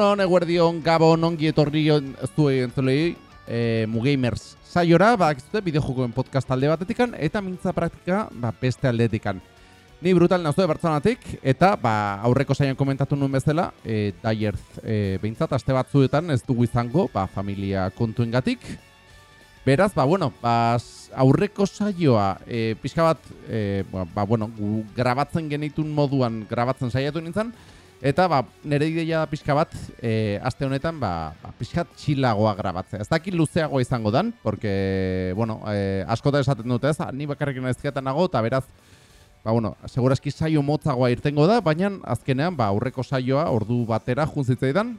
Egunon, eguerdion, gabon, ongi etorri zuen entzulei, e, Mugamers saiora, ba, bideo bideojokoen podcast alde batetikan, eta mintza praktika, ba, beste aldetikan. Ni brutal nazue bertzonatik, eta ba, aurreko saian komentatu nuen bezala, e, daierz, e, behintzat, aste batzuetan ez dugu izango, ba, familia kontuengatik. Beraz, ba, bueno, ba, aurreko saioa, e, pixka bat, e, ba, ba, bueno, grabatzen genitun moduan, grabatzen saiatu nintzen, Eta ba, nire ideia pixka bat, e, aste honetan, ba, ba, pixka txilagoa grabatzea. Ez dakit luzeagoa izango dan, porque, bueno, e, askota esaten dute ez, ni bakarrekin ezketan nago, eta beraz, ba, bueno, segurazki saio motzagoa irtengo da, baina azkenean, ba, aurreko saioa ordu batera junzitzeidan,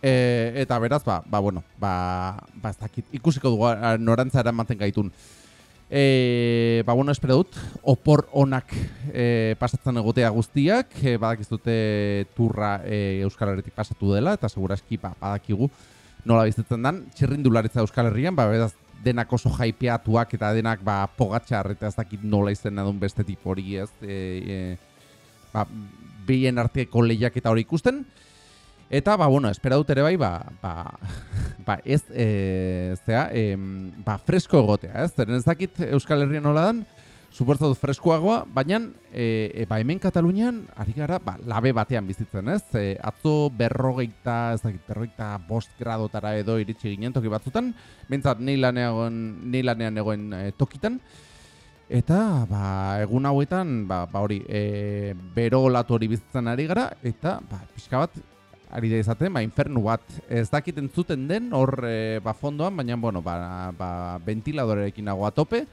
e, eta beraz, ba, ba, bueno, ba, ba, ez dakit, ikusiko dugu norantza eramaten gaitun. E, ba, bueno, espero dut, opor onak e, pasatzen egotea guztiak, e, badakizute turra e, Euskal Herritik pasatu dela, eta segurazki ba, badakigu nola bizitzen dan, txirrindularitza Euskal Herrian, ba, bedaz, denak oso jaipeatuak eta denak ba, pogatxar eta ez dakit nola izan adun beste tipori ez, e, e, ba, behien arteko lehiak eta hori ikusten, Eta, ba, bueno, espera dut ere bai, ba, ba, ba ez, e, zera, e, ba, fresko egotea, ez? Zeren ez dakit Euskal Herrian nola dan, suportza dut freskoagoa, baina, e, e, ba, hemen Katalunian, ari gara, ba, labe batean bizitzen, ez? E, atzo berrogeita, ez dakit, berrogeita bost gradotara edo iritsi ginen toki batzutan, bintzat, nahi lanean egoen e, tokitan, Eta, ba, egun hauetan, ba, ba hori, e, bero latu hori bizitzen ari gara, eta, ba, pixka bat, ari da izaten, ba, infernu bat. Ez dakit entzuten den, hor e, ba, fondoan, baina, bueno, ba, ba, ventiladorekin nago atope,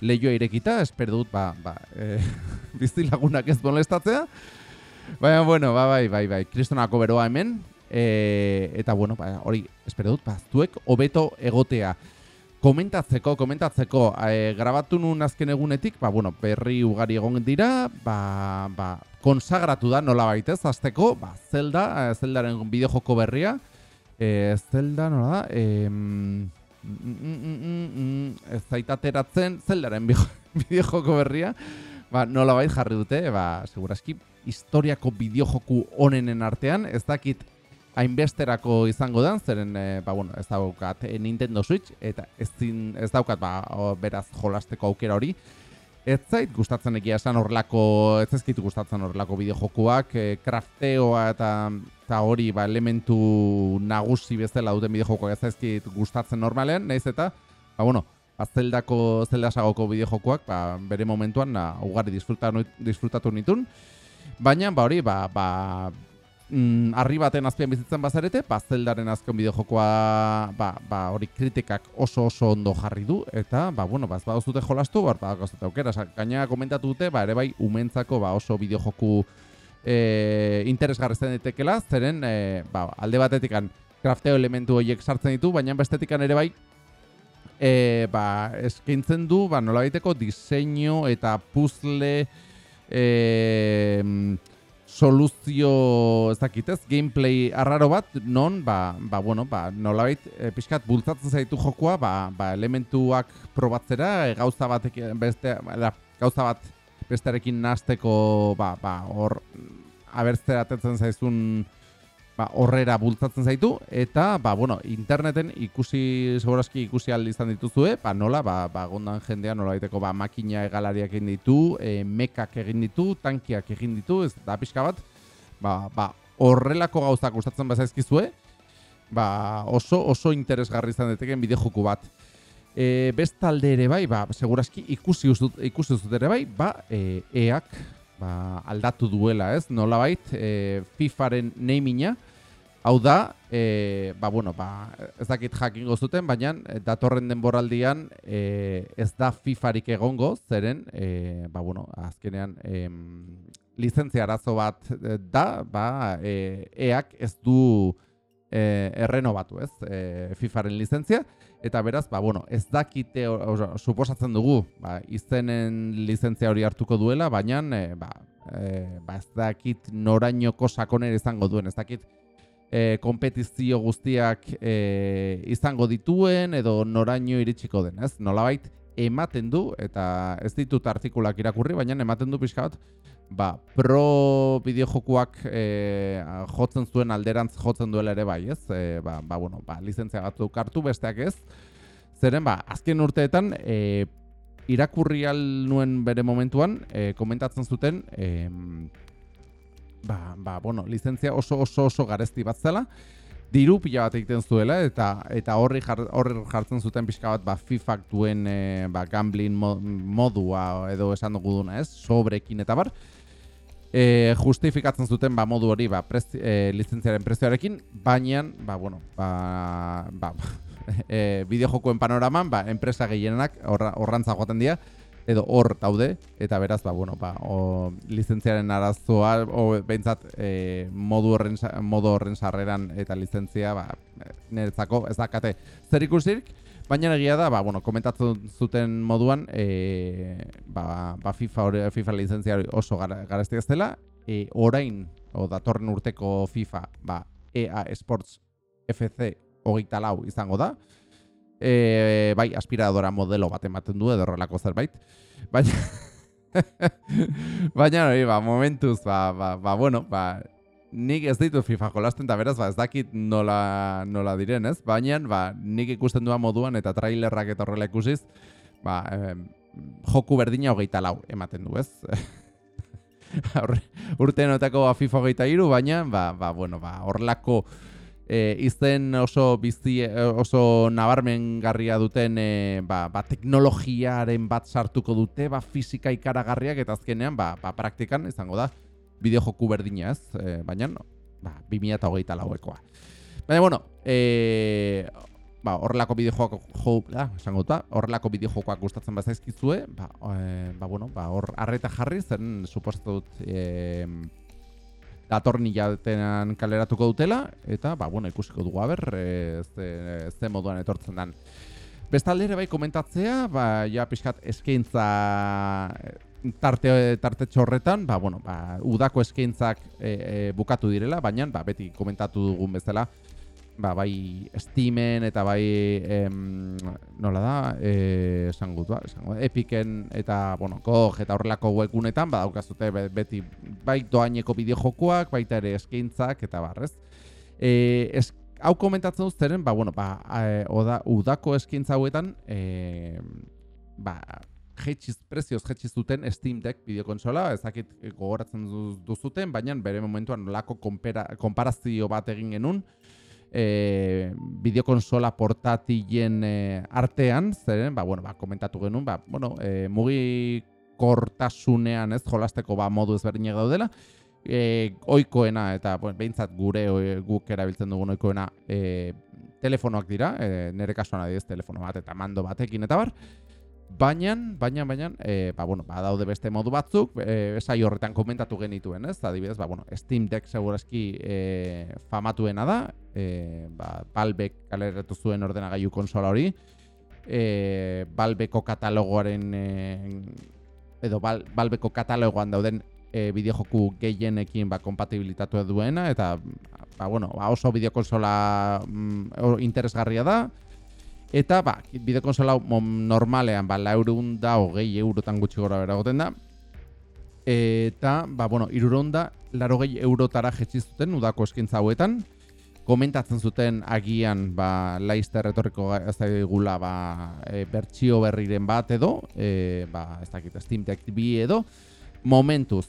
lehioa irekita, espero dut, ba, ba, e, biztilagunak ez molestatzea. Baina, bueno, ba, bai, bai, bai, kristonako beroa hemen, e, eta, bueno, ba, hori, espero dut, ba, zuek, hobeto egotea. Komentatzeko, komentatzeko, e, grabatu nun azken egunetik, ba, bueno, berri ugari egon dira, ba, ba, konsagratu da nola baitez, azteko, ba, Zelda, e, Zeldaren bideojoko berria, e, Zelda, nola da, e, mm, mm, mm, ez zaitateratzen, Zeldaren bideojoko berria, ba, nola bait jarri dute, ba, seguraski, historiako bideojoku onenen artean, ez dakit hainbesterako izango den, zeren e, ba, bueno, ez daukat e, Nintendo Switch, eta ez, zin, ez daukat ba, beraz jolasteko aukera hori. Ez zait gustatzen egia esan horrelako, ez ezkit gustatzen horrelako bideojokuak, e, crafteoa eta, eta hori ba, elementu nagusi bezala duten bideojokuak ez ezkit gustatzen normalean, nahiz eta, ba, bueno, ba, zeldako, zeldasagoko bideojokuak, ba, bere momentuan, na, ugari disfrutatu, disfrutatu nitun, baina, ba, hori, ba, ba, mm, arri baten azpian bizitzen bazarete, ba, zeldaren azken bideo jokoa, ba, ba, hori kritikak oso oso ondo jarri du, eta, ba, bueno, ba, ez bada zute jolastu, ba, ba, gozete aukera, gaina komentatu dute, ba, ere bai, umentzako, ba, oso bideo joku e, interesgarri zen ditekela, zeren, e, ba, alde batetik krafteo elementu horiek sartzen ditu, baina bestetikan ere bai, e, ba, eskaintzen du, ba, nola diseinu eta puzzle, e, soluzio ez dakitez, gameplay arraro bat, non, ba, ba bueno, ba, nolabait, e, pixkat, bultzatzen zaitu jokoa, ba, ba, elementuak probatzera, e, gauza batek, beste, ba, gauza bat bestearekin nasteko, ba, ba, hor, abertzera atetzen zaizun, ba, horrera bultzatzen zaitu eta ba, bueno, interneten ikusi segurazki ikusi aldi izan dituzue, ba, nola ba, ba, gondan jendea nola baiteko ba, makina egalariak egin ditu, e, mekak egin ditu, tankiak egin ditu, ez da pixka bat, ba, ba, horrelako gauzak gustatzen bazaizkizue, ba, oso oso interesgarri izan deteken bide joku bat. E, bestalde ere bai, ba, segurazki ikusi uzut, ikusi uzut ere bai, ba, e, eak ba, aldatu duela, ez? Nolabait, e, FIFAren namina, Hau da, e, ba, bueno, ba, ez dakit jakin gozuten, baina eh, datorren denboraldian e, ez da FIFArik egongo, zeren, e, ba, bueno, azkenean e, lizentzia arazo bat da, ba, e, eak ez du e, errenobatu, ez, e, FIFAren lizentzia, eta beraz, ba, bueno, ez dakite, suposatzen dugu, ba, izenen lizentzia hori hartuko duela, baina, e, ba, e, ba, ez dakit norainoko sakonera izango duen, ez dakit, e, kompetizio guztiak e, izango dituen edo noraino iritsiko den, ez? Nolabait ematen du eta ez ditut artikulak irakurri, baina ematen du pixka bat ba, pro bideojokuak e, jotzen zuen alderantz jotzen duela ere bai, ez? E, ba, ba, bueno, ba, lizentzia batzuk hartu besteak ez. Zeren, ba, azken urteetan, e, irakurri nuen bere momentuan, e, komentatzen zuten, e, ba, ba, bueno, lizentzia oso oso oso garesti bat zela, diru pila bat egiten zuela eta eta horri horri jartzen zuten pixka bat ba FIFA duen e, ba gambling modua edo esan dugu duna, ez? Sobrekin eta bar. E, justifikatzen zuten ba modu hori ba e, lizentziaren prezioarekin, baina ba bueno, ba ba e, bideojokoen panoraman ba enpresa gehienak horrantza joaten dira edo hor daude eta beraz ba bueno ba o, lizentziaren arazoa o beintzat e, modu horren modu horren sarreran eta lizentzia ba niretzako ez dakate zer ikusirik baina egia da ba bueno komentatzen zuten moduan e, ba, ba FIFA hori FIFA lizentzia oso garesti ez dela e, orain o datorren urteko FIFA ba EA Sports FC 24 izango da e, bai, aspiradora modelo bat ematen du edo horrelako zerbait. Baina, baina hori, ba, momentuz, ba, ba, ba, bueno, ba, nik ez ditu FIFA jolasten, eta beraz, ba, ez dakit nola, nola diren, ez? Baina, ba, nik ikusten duan moduan eta trailerrak eta horrela ikusiz, ba, eh, joku berdina hogeita lau ematen du, ez? Urte notako ba, FIFA hogeita iru, baina, ba, ba, bueno, ba, horrelako e, izen oso bizi oso nabarmengarria duten e, ba, ba, teknologiaren bat sartuko dute, ba, fisika ikaragarriak eta azkenean ba, ba, praktikan izango da bideo joku berdina ez, e, baina no, ba, 2008 lauekoa. Baina, bueno, e, ba, horrelako bideo jokoak jo, da, esango da, horrelako bideo jokoak gustatzen bazaizkizue, ba, e, ba, bueno, ba, hor arreta jarri zen, suposatu dut, e, datorni jatenan kaleratuko dutela, eta, ba, bueno, ikusiko dugu haber, e, ze, ze moduan etortzen den. Bestalde ere bai komentatzea, ba, ja pixkat eskaintza e, tarte, tarte txorretan, ba, bueno, ba, udako eskaintzak e, e, bukatu direla, baina, ba, beti komentatu dugun bezala, ba, bai Steamen eta bai em, nola da, eh, esan gut, ba, esan Epiken eta, bueno, GOG eta horrelako webgunetan, ba, daukazute beti bai doaineko bideo jokoak, baita ere eskaintzak eta barrez. E, es, hau komentatzen dut ba, bueno, ba, e, oda, udako eskaintza hauetan, e, ba, jetxiz, prezioz jetxiz duten Steam Deck bideokonsola, ezakit gogoratzen duzuten, baina bere momentuan lako konparazio bat egin genuen, e, bideokonsola portatilen e, artean, zeren, ba, bueno, ba, komentatu genuen, ba, bueno, e, mugi kortasunean ez jolasteko ba, modu ezberdinak daudela, e, oikoena eta bueno, behintzat gure guk erabiltzen dugun oikoena e, telefonoak dira, e, nire kasuan adiez telefono bat eta mando batekin eta bar, Baina, baina, baina, e, ba, bueno, ba, daude beste modu batzuk, e, esai horretan komentatu genituen, ez? Adibidez, ba, bueno, Steam Deck segurazki e, famatuena da, e, ba, Balbek kaleratu zuen ordenagailu konsola hori, e, Balbeko katalogoaren, e, edo Bal, Balbeko katalogoan dauden e, bideojoku gehienekin ba, kompatibilitatu duena, eta ba, bueno, ba, oso bideokonsola mm, interesgarria da, Eta, ba, bide konsola normalean, ba, laurun da, hogei eurotan gutxi gora bera goten da. Eta, ba, bueno, irurun da, laro gehi eurotara jetxizuten udako eskintza hauetan. Komentatzen zuten agian, ba, laizte retorriko gula, ba, e, bertxio berriren bat edo, e, ba, ez dakit, Steam Deck bi edo. Momentuz,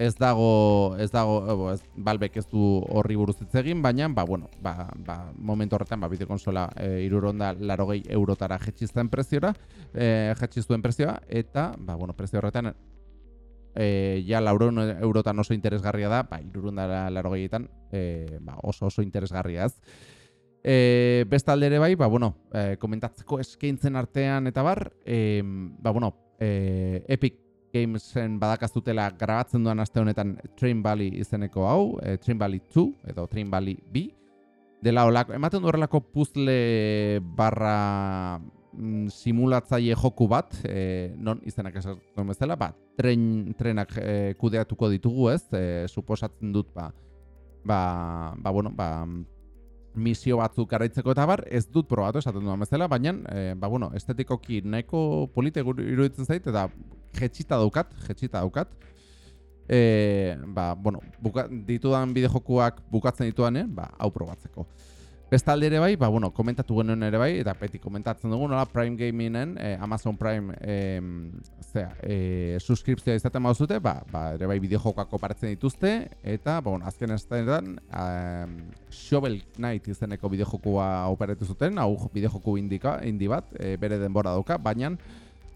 ez dago ez dago ez, balbek ez du horri buruz hitz egin baina ba bueno ba, ba momentu horretan ba bideo konsola e, 60 eurotara jetxizten preziora eh jetxizuen prezioa eta ba bueno prezio horretan e, ja 400 eurotan oso interesgarria da ba 60etan e, ba, oso oso interesgarria ez. E, bestalde ere bai, ba, bueno, e, komentatzeko eskaintzen artean eta bar, e, ba, bueno, e, Epic Gamesen badakazutela grabatzen duan aste honetan Train Valley izeneko hau, e, Train Valley 2 edo Train Valley B. Dela olako, ematen du horrelako puzzle barra mm, simulatzaile joku bat, e, non izenak esatzen bezala, ba, tren, trenak e, kudeatuko ditugu ez, e, suposatzen dut, ba, ba, ba, bueno, ba, misio batzuk garaitzeko eta bar, ez dut probatu esaten duan bezala, baina, e, ba, bueno, estetikoki nahiko polite iruditzen zait, eta jetxita daukat, jetxita daukat. e, ba, bueno, buka, ditudan bide jokuak bukatzen dituan, ba, hau probatzeko. Bestalde ere bai, ba, bueno, komentatu genuen ere bai, eta peti komentatzen dugu, nola Prime Gamingen, eh, Amazon Prime, eh, zera, eh, suskriptzioa izaten mauzute, ba, ba, ere bai bideojokoak oparatzen dituzte, eta, ba, bueno, azken ez eh, Shovel Knight izeneko bideojokua operatu zuten, hau bideojoku indika, indi bat, eh, bere denbora dauka, baina,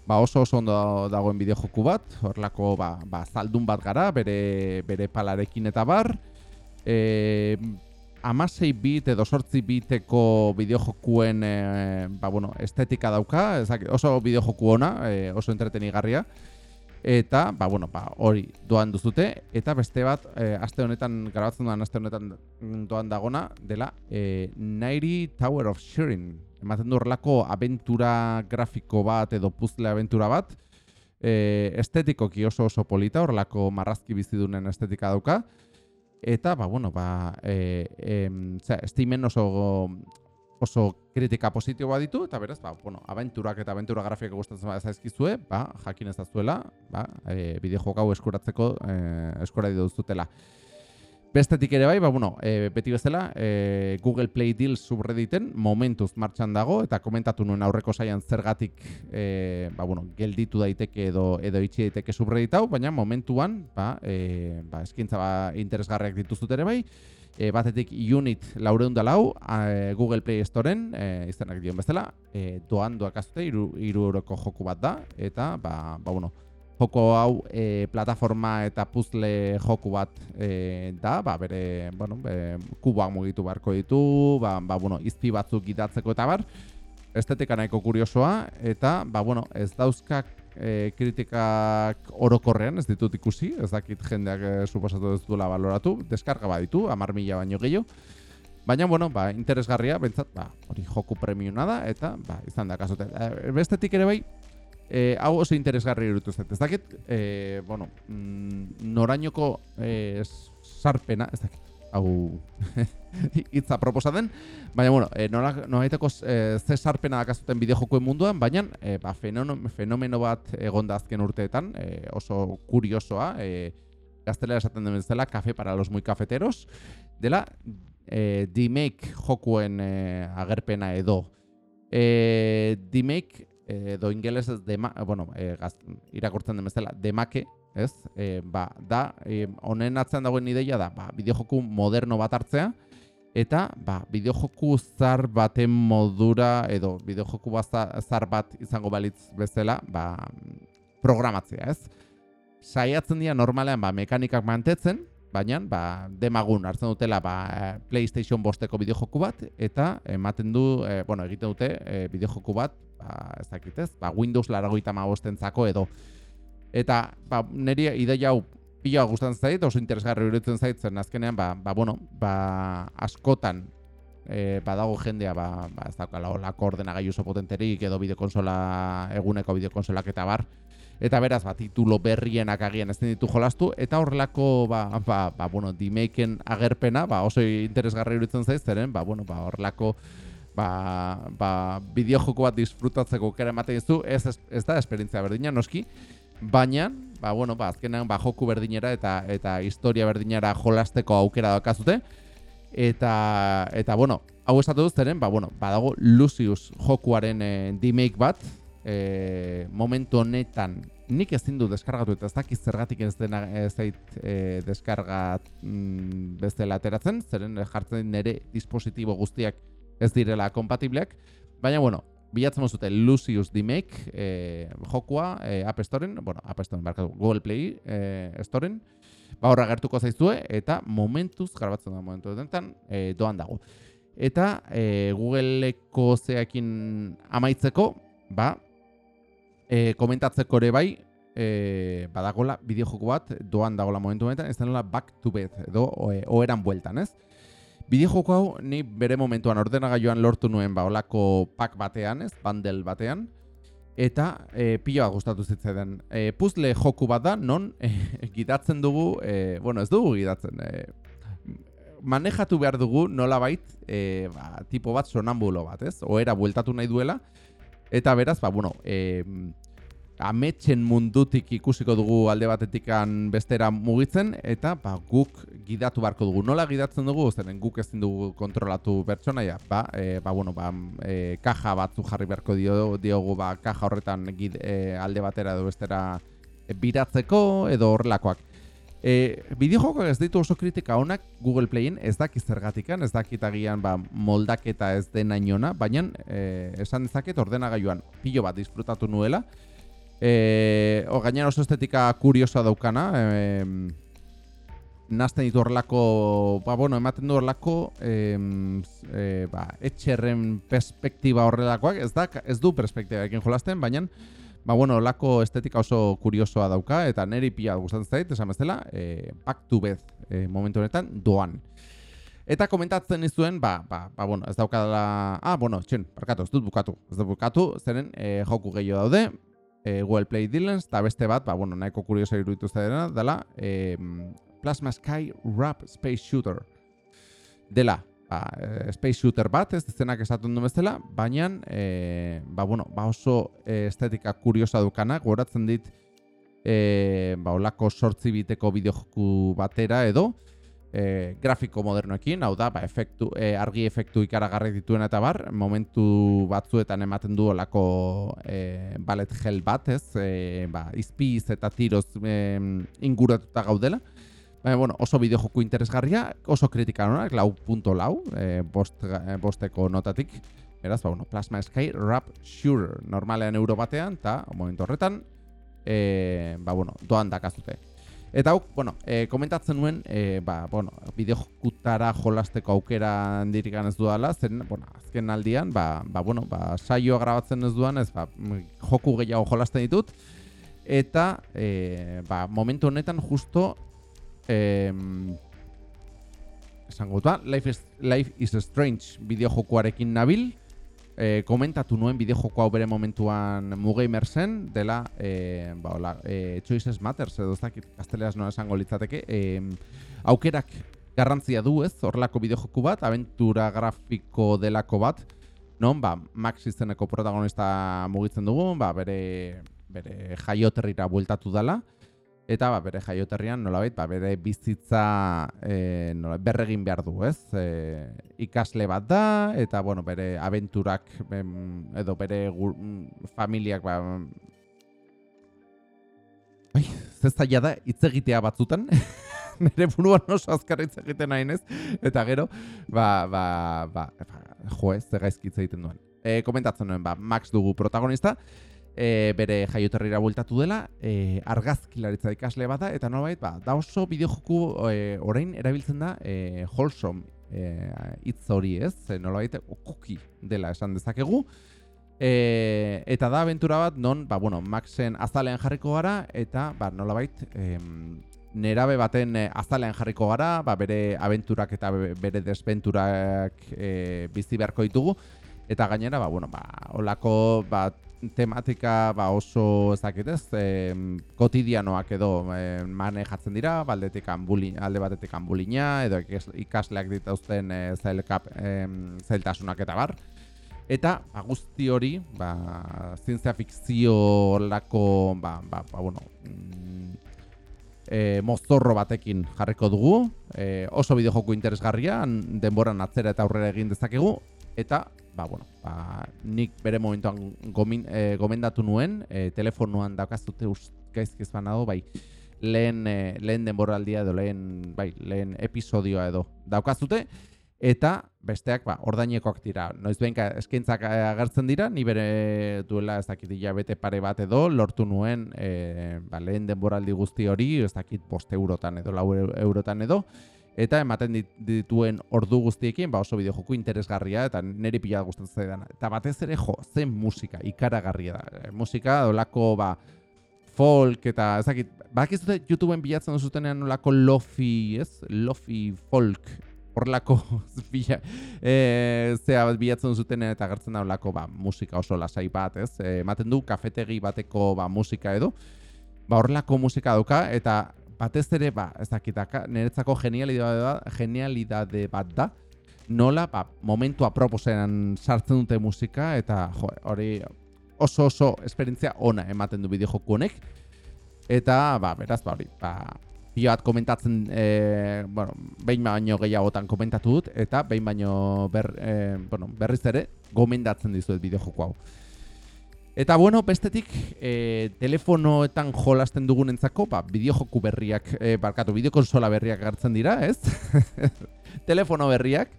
ba, oso oso ondo dagoen bideojoku bat, horlako, ba, ba, zaldun bat gara, bere, bere palarekin eta bar, eh, amasei bit edo sortzi biteko bideojokuen e, ba, bueno, estetika dauka, ezak, oso bideojoku ona, e, oso entretenigarria, eta ba, bueno, ba, hori doan duzute, eta beste bat, e, aste honetan, garabatzen duan aste honetan doan dagona, dela e, Nairi Tower of Shirin. Ematen du horrelako aventura grafiko bat edo puzzle aventura bat, e, estetikoki oso oso polita, horrelako marrazki bizidunen estetika dauka, eta ba bueno ba eh em Steamen oso oso kritika positiboa ditu eta beraz ba bueno abenturak eta abentura grafiko gustatzen bada zaizkizue ba jakin ezazuela ba eh bideojoku hau eskuratzeko eh eskura dituzutela Bestetik ere bai, ba, bueno, e, beti bezala, e, Google Play Deals subredditen momentuz martxan dago, eta komentatu nuen aurreko saian zergatik e, ba, bueno, gelditu daiteke edo edo itxi daiteke subredditau, baina momentuan ba, e, ba, eskintza ba, interesgarriak dituzut ere bai, e, batetik Unit laureunda lau, Google Play Storeen, e, izanak dion bezala, e, doan doak azute, iru, iru euroko joku bat da, eta, ba, ba, bueno, joko hau e, plataforma eta puzzle joku bat e, da, ba, bere, bueno, be, kuboak mugitu beharko ditu, ba, ba, bueno, izpi batzuk gidatzeko eta bar, estetika nahiko kuriosoa, eta, ba, bueno, ez dauzkak e, kritikak orokorrean, ez ditut ikusi, ez dakit jendeak e, suposatu ez duela baloratu, deskarga baditu, amar mila baino gehiago, Baina, bueno, ba, interesgarria, bentsat, ba, hori joku premiuna da, eta, ba, izan da, kasute. Bestetik ere bai, eh, hau oso interesgarri irutu zait. Ez dakit, eh, bueno, mm, norainoko eh, sarpena, ez dakit, hau hitza proposa den, baina, bueno, eh, nora, noraiteko eh, ze sarpena dakazuten bideojokoen munduan, baina eh, ba, fenomeno, fenomeno bat egonda azken urteetan, eh, oso kuriosoa, eh, gaztelera esaten den bezala, kafe para los muy cafeteros, dela, eh, D-Make jokuen eh, agerpena edo. Eh, D-Make edo ingeles ez de bueno, e, gaz, irakurtzen den bezala demake, ez? E, ba, da e, honen atzean dagoen ideia da, ba, bideojoku moderno bat hartzea eta ba, bideojoku zar baten modura edo bideojoku zar bat izango balitz bezala, ba, programatzea, ez? Saiatzen dira normalean ba, mekanikak mantetzen, baina ba, demagun hartzen dutela ba, PlayStation bosteko bideojoku bat eta ematen du, e, bueno, egiten dute e, bideojoku bat ba, ez dakit ez, ba, Windows laragoita magostentzako edo. Eta, ba, niri ideia hau pila gustatzen zait, oso interesgarri urutzen zait, zen azkenean, ba, ba, bueno, ba, askotan, e, badago jendea, ba, ba, ez daukala olako ordenagailu oso potenterik, edo bideokonsola, eguneko bideokonsolak eta bar, eta beraz, ba, titulo berrienak agian ez ditu jolastu, eta horrelako, ba, ba, ba, bueno, dimaken agerpena, ba, oso interesgarri urutzen zait, zeren, ba, bueno, ba, horrelako, ba, ba, bideojoko bat disfrutatzeko kera ematen dizu, ez, ez, da esperientzia berdina, noski, baina, ba, bueno, ba, azkenean, ba, joku berdinera eta eta historia berdinera jolasteko aukera dakazute, eta, eta, bueno, hau esatu duz zeren, ba, bueno, badago Lucius jokuaren e, demake bat, e, momentu honetan, nik ez dindu deskargatu eta ez dakiz zergatik ez dena ez zait e, deskargat mm, bezala ateratzen, zeren jartzen nire dispositibo guztiak ez direla kompatibleak, baina bueno, bilatzen mozute Lucius Dimake e, jokua e, App Storeen, bueno, App Storeen, barkatu, Google Play e, Storeen, ba horra gertuko zaizue, eta momentuz, garbatzen da momentu denetan, e, doan dago. Eta e, Googleko zeakin amaitzeko, ba, e, komentatzeko ere bai, e, badagola bideojoko bat doan dagola momentu honetan, ez denola back to bed, edo oeran bueltan, ez? Bide joko hau, ni bere momentuan ordenagailuan lortu nuen ba, olako pak batean, ez, bandel batean, eta e, piloa gustatu zitzaidan. E, puzzle joku bat da, non e, gidatzen dugu, e, bueno, ez dugu gidatzen, e, manejatu behar dugu nola bait, e, ba, tipo bat sonambulo bat, ez, oera bueltatu nahi duela, eta beraz, ba, bueno, e, ametxen mundutik ikusiko dugu alde batetikan bestera mugitzen, eta ba, guk gidatu beharko dugu. Nola gidatzen dugu, zeren guk ezin dugu kontrolatu pertsonaia, ba, e, ba, bueno, ba, e, kaja batzu jarri beharko dio, diogu, ba, kaja horretan gid, e, alde batera edo bestera biratzeko edo horrelakoak. E, Bideojokoak ez ditu oso kritika honak Google Playen ez daki zergatikan, ez dakit agian ba, moldaketa ez den inona, baina e, esan dezaket ordenagailuan pilo bat disfrutatu nuela, E, o, gainera oso estetika kuriosoa daukana. E, nazten ditu horrelako, ba, bueno, ematen du horrelako e, e, ba, etxerren perspektiba horrelakoak, ez, da, ez du perspektiba ekin jolasten, baina ba, bueno, horrelako estetika oso kuriosoa dauka, eta neri pila gustatzen zait, esan bezala, e, back to bed e, momentu honetan doan. Eta komentatzen nizuen, ba, ba, ba, bueno, ez daukadala... Ah, bueno, txen, barkatu, ez dut bukatu. Ez dut bukatu, zeren e, joku gehiago daude, e, Google Play Dillens, eta beste bat, ba, bueno, nahiko kuriosa iruditu dena, dela e, Plasma Sky Rap Space Shooter. Dela, ba, e, Space Shooter bat, ez dezenak esatun du bezala, baina, e, ba, bueno, ba oso estetika kuriosa dukanak, goratzen dit, e, ba, olako sortzi biteko bideojoku batera edo, e, grafiko modernoekin, hau da, ba, efektu, e, argi efektu ikaragarri dituen eta bar, momentu batzuetan ematen du olako e, balet gel bat, ez, e, ba, izpiz eta tiroz e, inguratuta gaudela. Baina, bueno, oso bideo joku interesgarria, oso kritika honak, lau punto lau, e, bost, e, bosteko notatik. Beraz, ba, bueno, Plasma Sky Rap Shooter, normalean euro batean, eta momentu horretan, e, ba, bueno, doan dakazute. Eta hau, bueno, e, komentatzen nuen, e, ba, bueno, bideokutara jolasteko aukera handirikan ez duela, zen, bueno, azken aldian, ba, ba, bueno, ba, saioa grabatzen ez duan, ez, ba, joku gehiago jolasten ditut, eta, e, ba, momentu honetan justo, e, dut, ba, Life is, Life is Strange bideojokuarekin nabil, e, komentatu nuen bideo joko hau bere momentuan Mugamer zen, dela, e, ba, hola, e, Choices Matters, edo ez dakit, gazteleaz nola esango litzateke, e, aukerak garrantzia du ez, horrelako bideo joku bat, aventura grafiko delako bat, non, ba, Max izeneko protagonista mugitzen dugu, ba, bere, bere jaioterrira bueltatu dela, Eta ba, bere jaioterrian nolabait ba, bere bizitza e, nola, berregin behar du, ez? E, ikasle bat da, eta bueno, bere abenturak edo bere gur, familiak ba, Bai, zestaia da hitz egitea batzutan. Nere buruan oso azkar hitz egiten nahi Eta gero, ba, ba, ba, ba jo ez, egiten duen. E, komentatzen nuen, ba, Max dugu protagonista e, bere jaioterrira bueltatu dela, e, argazkilaritza ikasle bada, eta nolabait, ba, da oso bideojoku e, orain erabiltzen da e, wholesome e, hitz hori ez, e, nolabait, okuki dela esan dezakegu, e, eta da aventura bat, non, ba, bueno, Maxen azalean jarriko gara, eta, ba, nolabait, e, nerabe baten azalean jarriko gara, ba, bere aventurak eta bere desventurak e, bizi beharko ditugu, eta gainera, ba, bueno, ba, olako, ba, tematika ba oso ez dakit ez, e, kotidianoak edo e, manejatzen dira, baldetik bulin, alde batetik bulina, edo ikasleak dituzten e, zailkap, e, zailtasunak eta bar. Eta ba, guzti hori, ba, zientzia fikzio lako, ba, ba, ba, bueno, e, mozorro batekin jarriko dugu, e, oso bideo joku interesgarria, denboran atzera eta aurrera egin dezakegu, eta ba, bueno, ba, nik bere momentuan gomin, e, gomendatu nuen, e, telefonuan daukazute gaizkiz banago, bai, lehen, e, lehen denboraldia edo lehen, bai, lehen episodioa edo daukazute, eta besteak ba, ordainekoak dira. Noiz behinka eskaintzak agertzen dira, ni bere duela ez dakit bete pare bat edo, lortu nuen e, ba, lehen denboraldi guzti hori, ez dakit post eurotan edo, lau eurotan edo, eta ematen dituen ordu guztiekin ba oso bideo joku interesgarria eta neri pila gustatzen zaidan eta batez ere jo zen musika ikaragarria da. E, musika dolako ba folk eta ezakit bakizute YouTubeen bilatzen zutenean nolako lofi ez? Lofi folk horlako bila eh zea bilatzen zutenean eta agertzen da holako ba musika oso lasai bat ez? E, ematen du kafetegi bateko ba musika edo. Ba horlako musika dauka eta batez ere, ba, ez dakitaka, niretzako genialidade, genialidade bat da, nola, ba, momentu aproposean sartzen dute musika, eta, jo, hori, oso oso esperientzia ona ematen du bideo joku honek. Eta, ba, beraz, ba, hori, ba, bat komentatzen, e, bueno, behin baino gehiagotan komentatu dut, eta behin baino ber, e, bueno, berriz ere gomendatzen dizuet bideo joku hau. Eta bueno, bestetik, e, telefonoetan jolasten dugunentzako, ba, bideojoku berriak, e, barkatu, bideokonsola berriak hartzen dira, ez? Telefono berriak,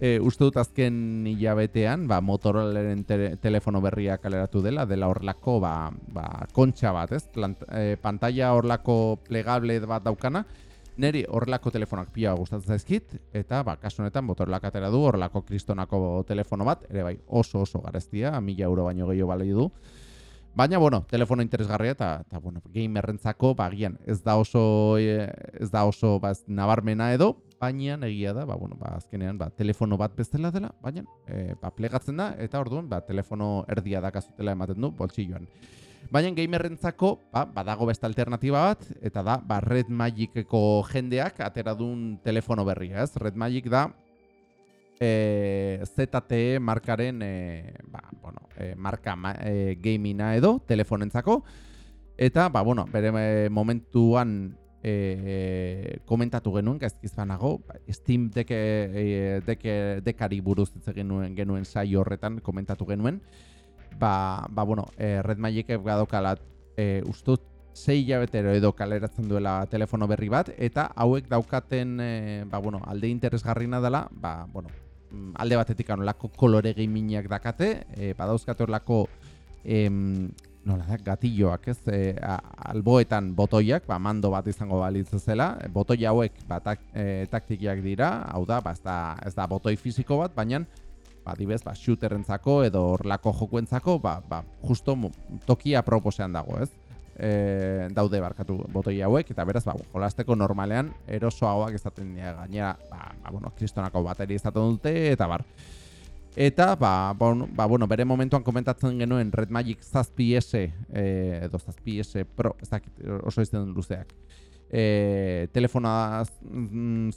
e, uste dut azken hilabetean, ba, Motorolaren telefono berriak kaleratu dela, dela horlako, ba, ba, kontxa bat, ez? Plant, e, pantalla horlako plegable bat daukana, Neri horrelako telefonak pila gustatzen zaizkit eta ba kasu honetan motorlak atera du horrelako kristonako telefono bat ere bai oso oso gareztia 1000 euro baino gehiago balei du. Baina bueno, telefono interesgarria eta ta bueno, gamerrentzako bagian ez da oso e, ez da oso ba, nabarmena edo baina egia da, ba, bueno, ba, azkenean ba, telefono bat bestela dela, baina e, ba, plegatzen da eta orduan ba, telefono erdia dakazutela ematen du boltsilloan. Baina gamerrentzako ba, badago beste alternatiba bat, eta da ba, Red Magiceko jendeak atera duen telefono berria, ez? Red Magic da e, ZTE markaren e, ba, bueno, e, marka ma, e, gamina edo telefonentzako, eta ba, bueno, bere e, momentuan e, komentatu genuen, gaizkizbanago, ba, Steam deke, deke, dekari buruz genuen, genuen saio horretan komentatu genuen, ba, ba bueno, e, Red Magic gadokala e, ustut sei hilabetero edo kaleratzen duela telefono berri bat, eta hauek daukaten e, ba, bueno, alde interesgarrina dela, ba, bueno, mm, alde batetik anolako kolore giminak dakate, e, badauzkate horlako em, nola da, gatilloak ez, e, alboetan botoiak, ba, mando bat izango balitzu zela, botoi hauek ba, tak, e, taktikiak dira, hau da, ba, ez da, ez da botoi fisiko bat, baina ba, dibez, ba, shooterentzako edo horlako jokuentzako, ba, ba, justo tokia proposean dago, ez? E, daude barkatu botoi hauek, eta beraz, ba, jolasteko normalean eroso hauak izaten dira gainera, ba, ba, bueno, kristonako bateri izaten dute, eta bar. Eta, ba, bon, ba, bueno, bere momentuan komentatzen genuen Red Magic zazpi S, e, edo zazpi S Pro, ez dakit, oso izten luzeak, e, telefonoa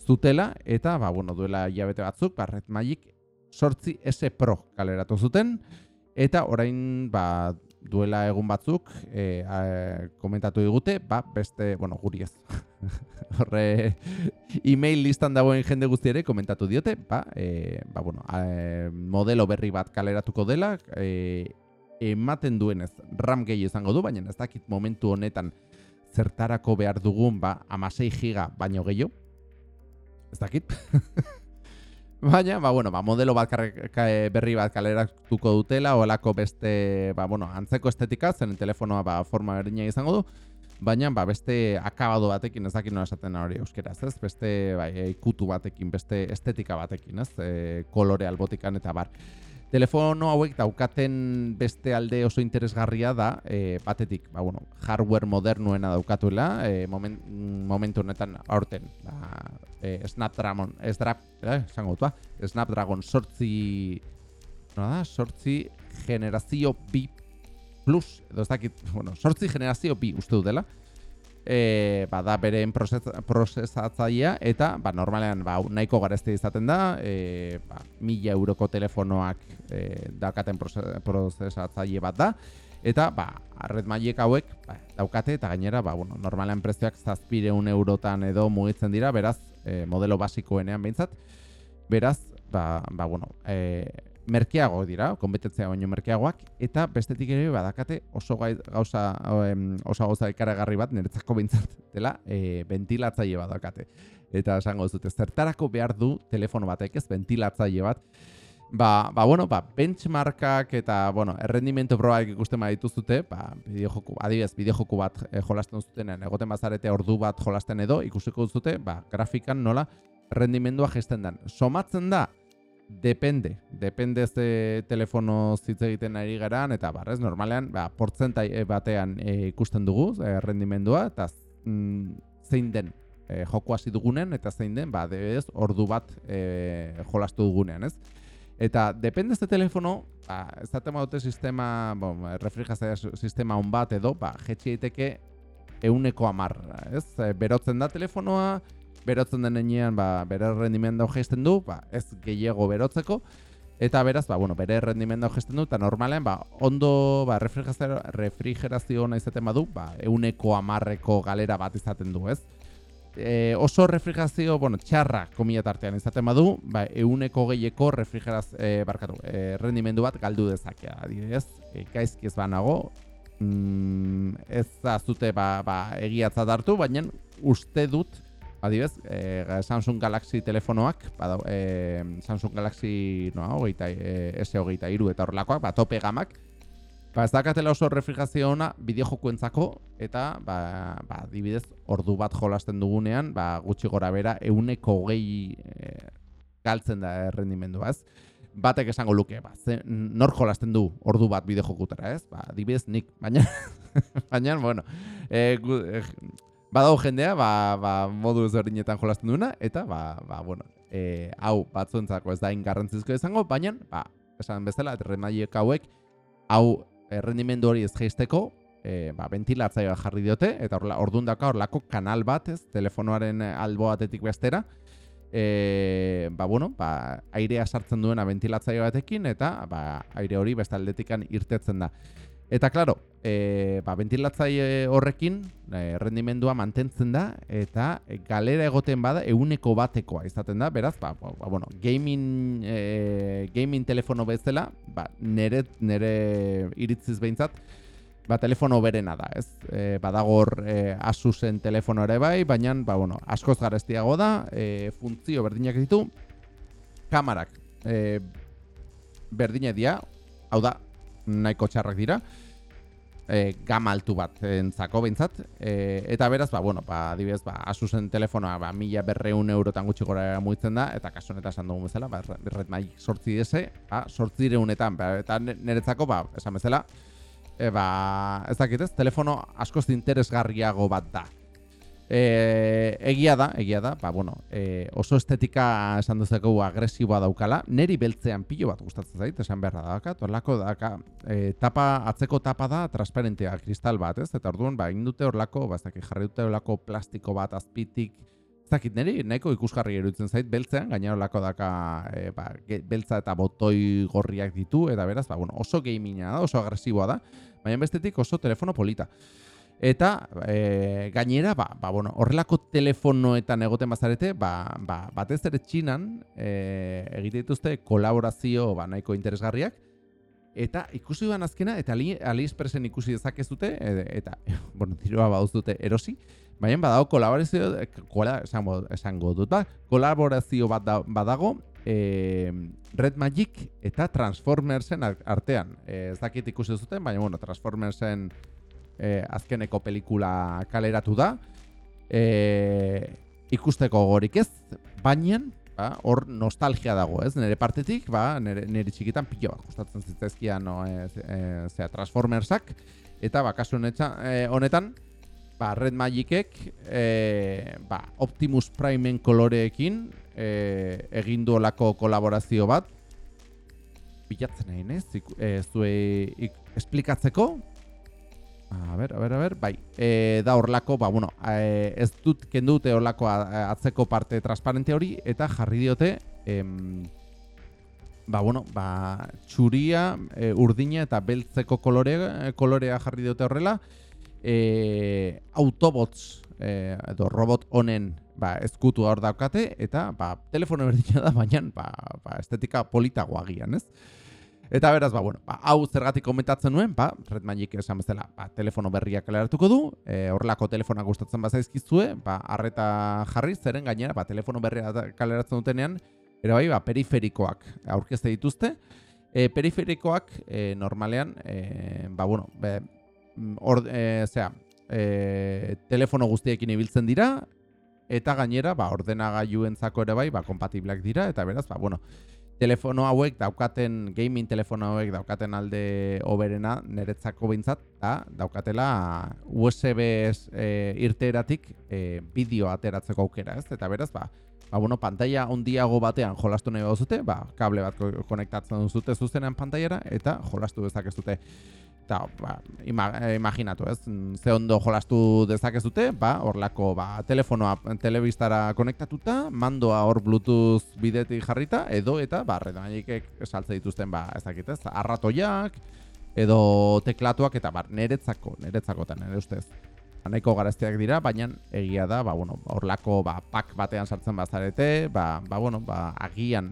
zutela, eta, ba, bueno, duela jabete batzuk, ba, Red Magic sortzi S Pro kaleratu zuten, eta orain ba, duela egun batzuk e, a, komentatu digute, ba, beste, bueno, guri ez. Horre, e-mail listan dagoen jende guzti ere komentatu diote, ba, e, ba bueno, a, modelo berri bat kaleratuko dela, e, ematen duenez RAM gehi izango du, baina ez dakit momentu honetan zertarako behar dugun, ba, amasei giga baino gehiago. Ez dakit. Baina, ba, bueno, ba, modelo bat e, berri bat kaleratuko dutela, olako beste, ba, bueno, antzeko estetika, zen telefonoa ba, forma berdina izango du, baina ba, beste akabado batekin, ez dakit nola esaten hori euskeraz, ez? Beste bai, ikutu batekin, beste estetika batekin, ez? E, kolore albotikan eta bar. Telefono hauek daukaten beste alde oso interesgarria da, e, batetik, ba, bueno, hardware modernuena daukatuela, e, moment, momentu honetan aurten, ba, e, Snapdragon, Snap, eh, zango ba, Snapdragon sortzi, no da, sortzi generazio bi plus, edo ez dakit, bueno, sortzi generazio bi uste dela, e, ba, da beren prozesatzaia eta ba, normalean ba, nahiko garezte izaten da e, ba, mila euroko telefonoak e, daukaten prozesatzaile bat da. Eta ba, arret maiek hauek ba, daukate eta gainera ba, bueno, normalean prezioak zazpireun eurotan edo mugitzen dira beraz e, modelo basikoenean behintzat. Beraz ba, ba, bueno, e, merkeago dira, konpetentzia baino merkeagoak, eta bestetik ere badakate oso gauza, oso gauza ikaragarri bat, niretzako bintzat dela, e, ventilatzaile bat dakate. Eta esango dute, zertarako behar du telefono batek ez, ventilatzaile bat, Ba, ba, bueno, ba, benchmarkak eta, bueno, errendimento probaik ikusten baditu zute, ba, bideojoku, adibidez, bideojoku bat e, jolasten zutenen, egoten bazarete ordu bat jolasten edo, ikusiko zute, ba, grafikan nola, rendimendua gesten den. Somatzen da, Depende, depende ze telefono zitze egiten ari garan, eta barrez, normalean, ba, portzentai batean e, ikusten dugu, e, rendimendua, eta mm, zein den e, joko hasi dugunen, eta zein den, ba, debez, ordu bat e, jolastu dugunean, ez? Eta depende ze telefono, ba, ez da tema dute sistema, bon, sistema on bat edo, ba, jetxi eiteke euneko amarra, ez? E, berotzen da telefonoa, berotzen den enean, ba, bere rendimendu geisten du, ba, ez gehiago berotzeko, Eta beraz, ba, bueno, bere rendimendu gesten du, eta normalen, ba, ondo, ba, refrigerazio, refrigerazio nahi izaten badu, ba, euneko amarreko galera bat izaten du, ez? E, oso refrigerazio, bueno, txarra komila tartean izaten badu, ba, euneko gehieko refrigeraz, e, barkatu, e, rendimendu bat galdu dezakea, adibidez, e, gaizki ez banago, mm, ez azute, ba, ba, egiatza dartu, baina uste dut, Adibez, e, Samsung Galaxy telefonoak, bada, e, Samsung Galaxy no, hogeita, e, S hogeita iru eta horrelakoak, ba, tope gamak, ba, ez dakatela oso refrigazio ona bideojokuentzako, eta, ba, ba, adibidez, ordu bat jolasten dugunean, ba, gutxi gora bera, euneko gehi e, galtzen da errendimendua, ez? Batek esango luke, ba, ze, nor jolasten du ordu bat bideojokutera, ez? Ba, adibidez, nik, baina, baina, bueno, e, gu, e, Badau jendea, ba, ba, modu ezberdinetan jolasten duena, eta, ba, ba, bueno, e, hau batzuentzako ez da ingarrantzizko izango, baina, ba, esan bezala, erremaiek hauek, hau errendimendu hori ez geisteko, e, ba, ventilatzaioa jarri diote, eta orla, orduan daka orlako kanal bat, ez, telefonoaren albo batetik bestera, e, ba, bueno, ba, airea sartzen duena ventilatzaio batekin, eta, ba, aire hori bestaldetikan irtetzen da. Eta, klaro, e, ba, ventilatzaile horrekin e, rendimendua mantentzen da, eta galera egoten bada euneko batekoa izaten da, beraz, ba, ba, ba bueno, gaming, e, gaming telefono bezala, ba, nere, nere iritziz behintzat, ba, telefono berena da, ez? E, badagor e, Asusen telefono ere bai, baina, ba, bueno, askoz garestiago da, e, funtzio berdinak ditu, kamarak e, berdinak dira, hau da, nahiko txarrak dira. E, gama altu bat entzako behintzat. E, eta beraz, ba, bueno, ba, adibidez, ba, Asusen telefonoa ba, mila berreun eurotan gutxi gora muitzen da eta kasu honetan esan dugun bezala, ba, Red Magic sortzi dese, ba, sortzi direunetan ba, eta niretzako, ba, esan bezala e, ba, ez dakit ez, telefono askoz interesgarriago bat da E, egia da, egia da, ba, bueno, e, oso estetika esan duzeko agresiboa daukala, neri beltzean pilo bat gustatzen zait, esan beharra daka, torlako daka, e, tapa, atzeko tapa da transparentea, kristal bat, ez? Eta orduan, ba, indute horlako, ba, ez jarri dute horlako plastiko bat azpitik, ez dakit neri, nahiko ikusgarri eruditzen zait, beltzean, gaina horlako daka, e, ba, beltza eta botoi gorriak ditu, eta beraz, ba, bueno, oso gamina da, oso agresiboa da, baina bestetik oso telefono polita. Eta e, gainera, ba, ba, bueno, horrelako telefonoetan egoten bazarete, ba, ba, batez ere txinan e, egite dituzte kolaborazio ba, nahiko interesgarriak. Eta ikusi duan azkena, eta Ali, AliExpressen ikusi dezakezute, eta, bueno, tiroa bauz dute erosi, baina badago kolaborazio, kola, esango, esango dut, ba, kolaborazio bat da, badago, e, Red Magic eta Transformersen artean. E, ez dakit ikusi zuten, baina, bueno, Transformersen e, azkeneko pelikula kaleratu da. E, ikusteko gorik ez, baina ba, hor nostalgia dago, ez? Nere partetik, ba, nere, nere txikitan pilo bat gustatzen zitzaizkia no, e, e, Transformersak eta ba, kasu e, honetan ba, Red Magicek e, ba, Optimus Primeen koloreekin e, egin duolako kolaborazio bat bilatzen nahi, ez? E, zue esplikatzeko A ber, a ber, a ber, bai, e, da horlako, ba, bueno, e, ez dut kendute horlako atzeko parte transparente hori, eta jarri diote, em, ba, bueno, ba, txuria, e, urdina eta beltzeko kolore, kolorea jarri diote horrela, e, autobots, e, edo robot honen, ba, ezkutu hor daukate, eta, ba, telefono berdina da, baina, ba, ba, estetika politagoagian, ez? Eta beraz, ba, bueno, ba, hau zergatik komentatzen nuen, ba, Red Magic esan bezala, ba, telefono berriak kaleratuko du, e, horrelako telefona gustatzen bazaizkizue, ba, arreta jarri, zeren gainera, ba, telefono berria kaleratzen dutenean, ere bai, ba, periferikoak aurkezte dituzte, e, periferikoak e, normalean, e, ba, bueno, be, or, e, zera, e, telefono guztiekin ibiltzen dira, eta gainera, ba, ordenagailuentzako ere bai, ba, kompatibleak dira, eta beraz, ba, bueno, telefono hauek daukaten gaming telefono hauek daukaten alde oberena niretzako behintzat da daukatela USB e, irteeratik e, bideo ateratzeko aukera, ez? Eta beraz, ba, ba bueno, pantalla ondiago batean jolastu nahi zute, ba, kable bat konektatzen duzute zuzenean pantailara eta jolastu dezakezute. Eta ba, ima, imaginatu ez, ze ondo jolastu dezakezute, ba, horlako ba, telefonoa telebistara konektatuta, mandoa hor bluetooth bidetik jarrita, edo eta ba, redmanikek saltze dituzten ba, ez dakit arratoiak, edo teklatuak eta bar, neretzako, neretzakotan, nere ustez. Ba, nahiko garazteak dira, baina egia da, ba, bueno, horlako ba, pak batean sartzen bazarete, ba, ba, bueno, ba, agian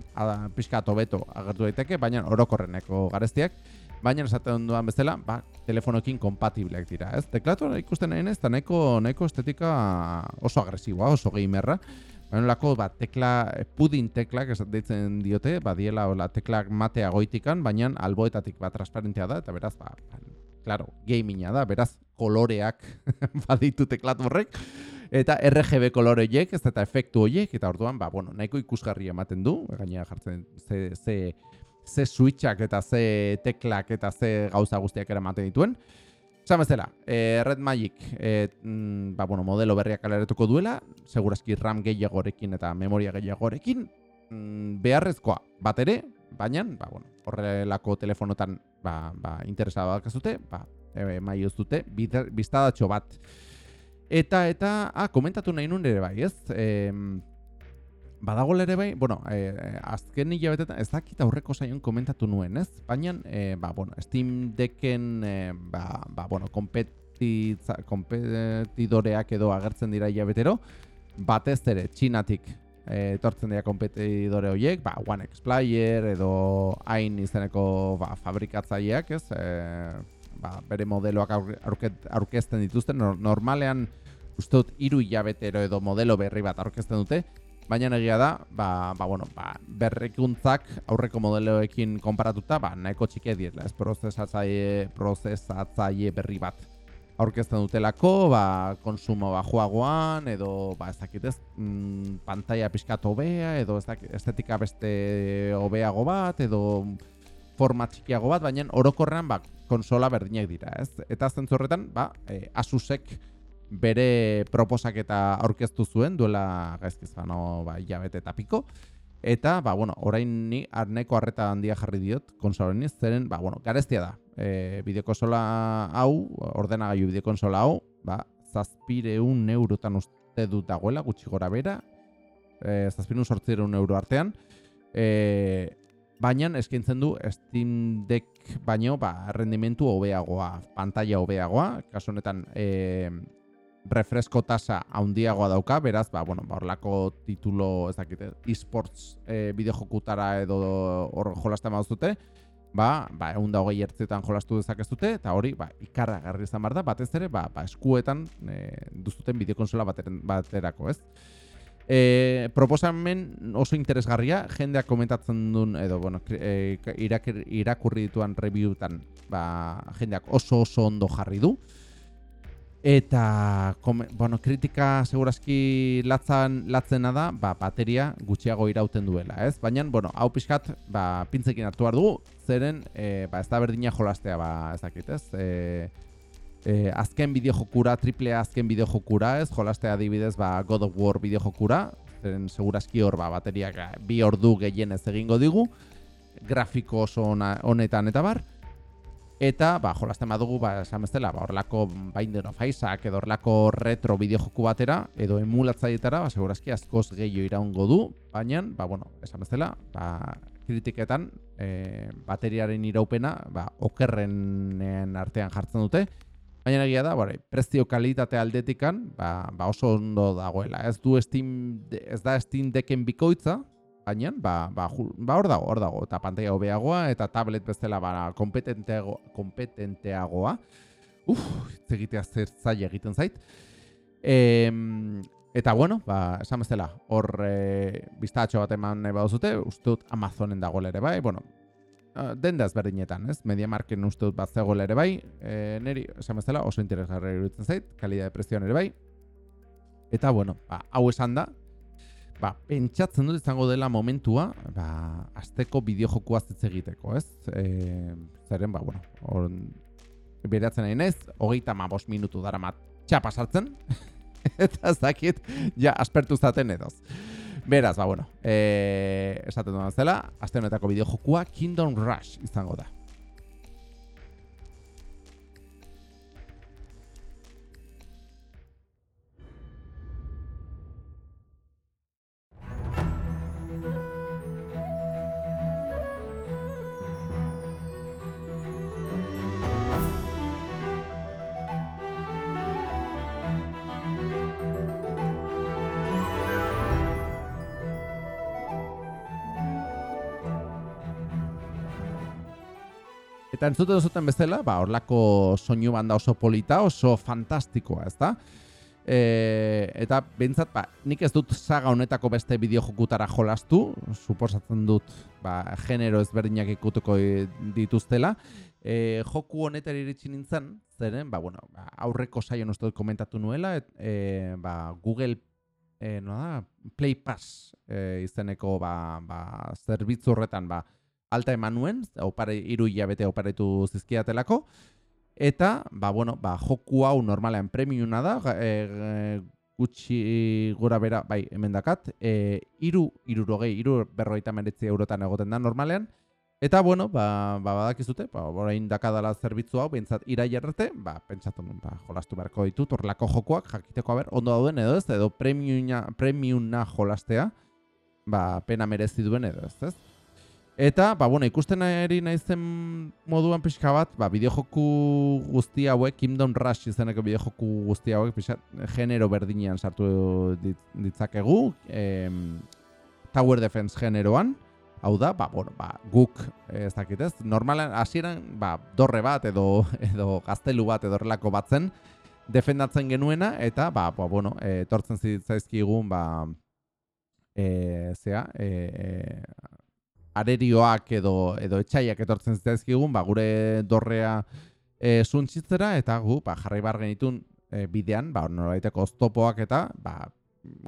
pixka beto agertu daiteke, baina orokorreneko gareztiak, baina esaten duan bezala, ba, telefonokin kompatibleak dira, ez? Teklatu ikusten nahi ez, eta nahiko, nahiko estetika oso agresiboa, oso gehimerra. Baina lako, ba, tekla, pudin teklak ez deitzen diote, ba, diela, ola, teklak matea goitikan, baina alboetatik ba, transparentea da, eta beraz, ba, claro, gaminga da, beraz, koloreak baditu teklatu horrek, eta RGB kolore horiek, ez eta efektu horiek, eta orduan, ba, bueno, nahiko ikusgarri ematen du, gainera jartzen, ze, ze, ze switchak eta ze teklak eta ze gauza guztiak eramaten dituen. Esan bezala, e, Red Magic e, mm, ba, bueno, modelo berriak aleretuko duela, segurazki RAM gehiagorekin eta memoria gehiagorekin, mm, beharrezkoa bat ere, baina ba, bueno, horrelako telefonotan ba, ba, interesa badakazute, ba, e, mai dute, biztadatxo bat. Eta, eta, ah, komentatu nahi nun ere bai, ez? E, badago ere bai, bueno, e, azken hilabetetan ez dakit aurreko saion komentatu nuen, ez? Baina, e, ba, bueno, Steam Decken, e, ba, ba, bueno, kompetidoreak edo agertzen dira hilabetero, batez ere, txinatik etortzen dira kompetidore horiek, ba, One X Player edo hain izeneko ba, fabrikatzaileak, ez? E, ba, bere modeloak aurkezten dituzten, normalean, uste dut, iru hilabetero edo modelo berri bat aurkezten dute, Baina egia da, ba, ba, bueno, ba, berrikuntzak aurreko modeloekin konparatuta, ba, nahiko txike direla, ez prozesatzaile, prozesatzaile berri bat aurkezten dutelako, ba, konsumo bajoagoan, edo, ba, ez dakit ez, mm, pantalla pixkat hobea, edo ez dakit, estetika beste hobeago bat, edo format txikiago bat, baina orokorrean, ba, konsola berdinak dira, ez? Eta zentzorretan, ba, e, Asusek bere proposaketa aurkeztu zuen duela gaizkiz bano ba ilabete eta piko. Eta ba bueno orain ni arneko harreta handia jarri diot konsoleni zeren ba bueno garestia da. E, bideokonsola hau ordenagailu bideokonsola hau ba 700 eurotan uste dut dagoela gutxi gora bera eh 700 euro artean. E, baina eskaintzen du Steam Deck baino ba rendimentu hobeagoa pantalla hobeagoa. Kasu honetan e, refresko tasa handiagoa dauka, beraz, ba, bueno, ba, orlako titulo, ez dakit, esports e, bideojokutara edo hor jolasten baduzute, ba, ba, egun da hogei ertzetan jolastu dezakezute, eta hori, ba, ikarra garri izan behar da, batez ere, ba, ba eskuetan e, duzuten bideokonsola bateren, baterako, ez? E, proposamen oso interesgarria, jendeak komentatzen duen, edo, bueno, e, irakurri dituan reviewtan, ba, jendeak oso oso ondo jarri du, Eta, bueno, kritika segurazki latzan, latzena da, ba, bateria gutxiago irauten duela, ez? Baina, bueno, hau pixkat, ba, pintzekin hartu behar zeren, e, ba, ez da berdina jolastea, ba, ez dakit, ez? E, e, azken bideo jokura, triple azken bideo jokura, ez? Jolastea adibidez, ba, God of War bideo jokura, zeren segurazki hor, ba, bateriak bi ordu gehien ez egingo digu, grafiko oso honetan eta bar, Eta, ba, jolazten badugu, ba, esan bezala, ba, horrelako Binder of Isaac edo horrelako retro bideojoku batera, edo emulatzaietara, ba, segurazki askoz gehiago iraungo du, baina, ba, bueno, esan bezala, ba, kritiketan, e, bateriaren iraupena, ba, okerren artean jartzen dute, baina egia da, bare, prezio kalitate aldetikan, ba, ba, oso ondo dagoela. Ez du Steam, ez da Steam deken bikoitza, baina ba, ba, ba hor dago, hor dago, eta pantalla hobeagoa, eta tablet bezala ba, kompetenteago, kompetenteagoa. Uf, egitea zer zaila egiten zait. E, eta bueno, ba, esan bezala, hor e, biztatxo bat eman nahi baduzute, uste dut Amazonen dago ere bai, bueno, denda berdinetan, ez? Media marken uste dut bat zegoela ere bai, e, neri, esan bezala, oso interesgarra iruditzen zait, kalidade prezioan ere bai. Eta bueno, ba, hau esan da, ba, pentsatzen dut izango dela momentua, ba, azteko bideo ez egiteko, ez? E, zeren, ba, bueno, or, beratzen nahi nez, hogeita ma bost minutu dara mat txapa sartzen, eta ez dakit, ja, aspertu zaten edoz. Beraz, ba, bueno, e, esaten duan zela, azte honetako bideo Kingdom Rush izango da. Eta entzuten zuten bezala, ba, horlako soinu banda oso polita, oso fantastikoa, ez da? E, eta behintzat, ba, nik ez dut saga honetako beste bideo jokutara jolastu, suposatzen dut ba, genero ezberdinak ikutuko dituztela. E, joku honetari iritsi nintzen, zeren, ba, bueno, ba, aurreko saio uste komentatu nuela, et, e, ba, Google e, no da, Play Pass e, izeneko ba, ba, zerbitzu horretan ba, alta eman nuen, opare, iru hilabete operetu zizkiatelako, Eta, ba, bueno, ba, joku hau normalean premiuna da, e, gutxi gura bera, bai, hemen dakat, e, iru, iru rogei, iru berroita meretzi eurotan egoten da normalean, eta, bueno, ba, ba badakizute, ba, borain dakadala zerbitzu hau, irai errete, ba, pentsatu ba, jolastu beharko ditut, horrelako jokuak, jakiteko haber, ondo dauden edo ez, edo premiuna, premiuna jolastea, ba, pena merezi duen edo ez, ez? Eta, ba, bueno, ikusten eri naizen moduan pixka bat, ba, bideojoku guzti hauek, Kingdom Rush izeneko bideojoku guzti hauek, pixka, genero berdinean sartu ditzakegu, em, Tower Defense generoan, hau da, ba, bueno, ba, guk, ez dakit ez, normalan, hasieran, ba, dorre bat edo, edo gaztelu bat edo relako batzen, defendatzen genuena, eta, ba, ba bueno, e, tortzen zitzaizkigun, ba, e, zea, e, arerioak edo edo etxaiak etortzen zitzaizkigun, ba, gure dorrea e, zuntzitzera, eta gu, ba, jarri bar genitun e, bidean, ba, noraiteko oztopoak eta, ba,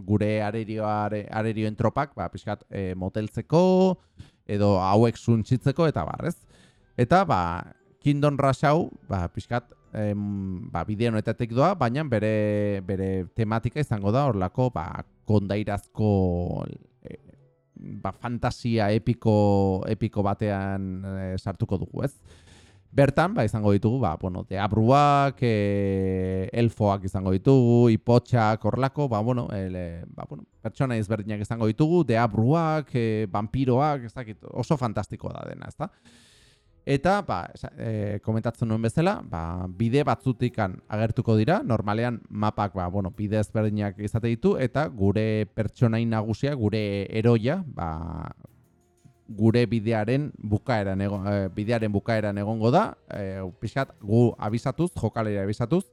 gure arerioare, arerioen tropak, ba, pixkat, e, moteltzeko, edo hauek zuntzitzeko, eta barrez. Eta, ba, Kingdom Rush hau, ba, pixkat, em, ba, bide honetatik doa, baina bere, bere tematika izango da, horlako, ba, kondairazko ba, fantasia epiko epiko batean e, sartuko dugu, ez? Bertan, ba, izango ditugu, ba, bueno, deabruak, e, elfoak izango ditugu, ipotxak, horlako, ba, bueno, ele, ba, bueno, pertsona izberdinak izango ditugu, deabruak, e, vampiroak, ez dakit, oso fantastikoa da dena, ez da? Eta, ba, e, komentatzen nuen bezala, ba, bide batzutikan agertuko dira, normalean mapak, ba, bueno, bide ezberdinak izate ditu, eta gure pertsonain nagusia, gure eroia, ba, gure bidearen bukaeran, egon, e, bidearen bukaeran egongo da, e, pixat, gu abizatuz, jokalera abizatuz,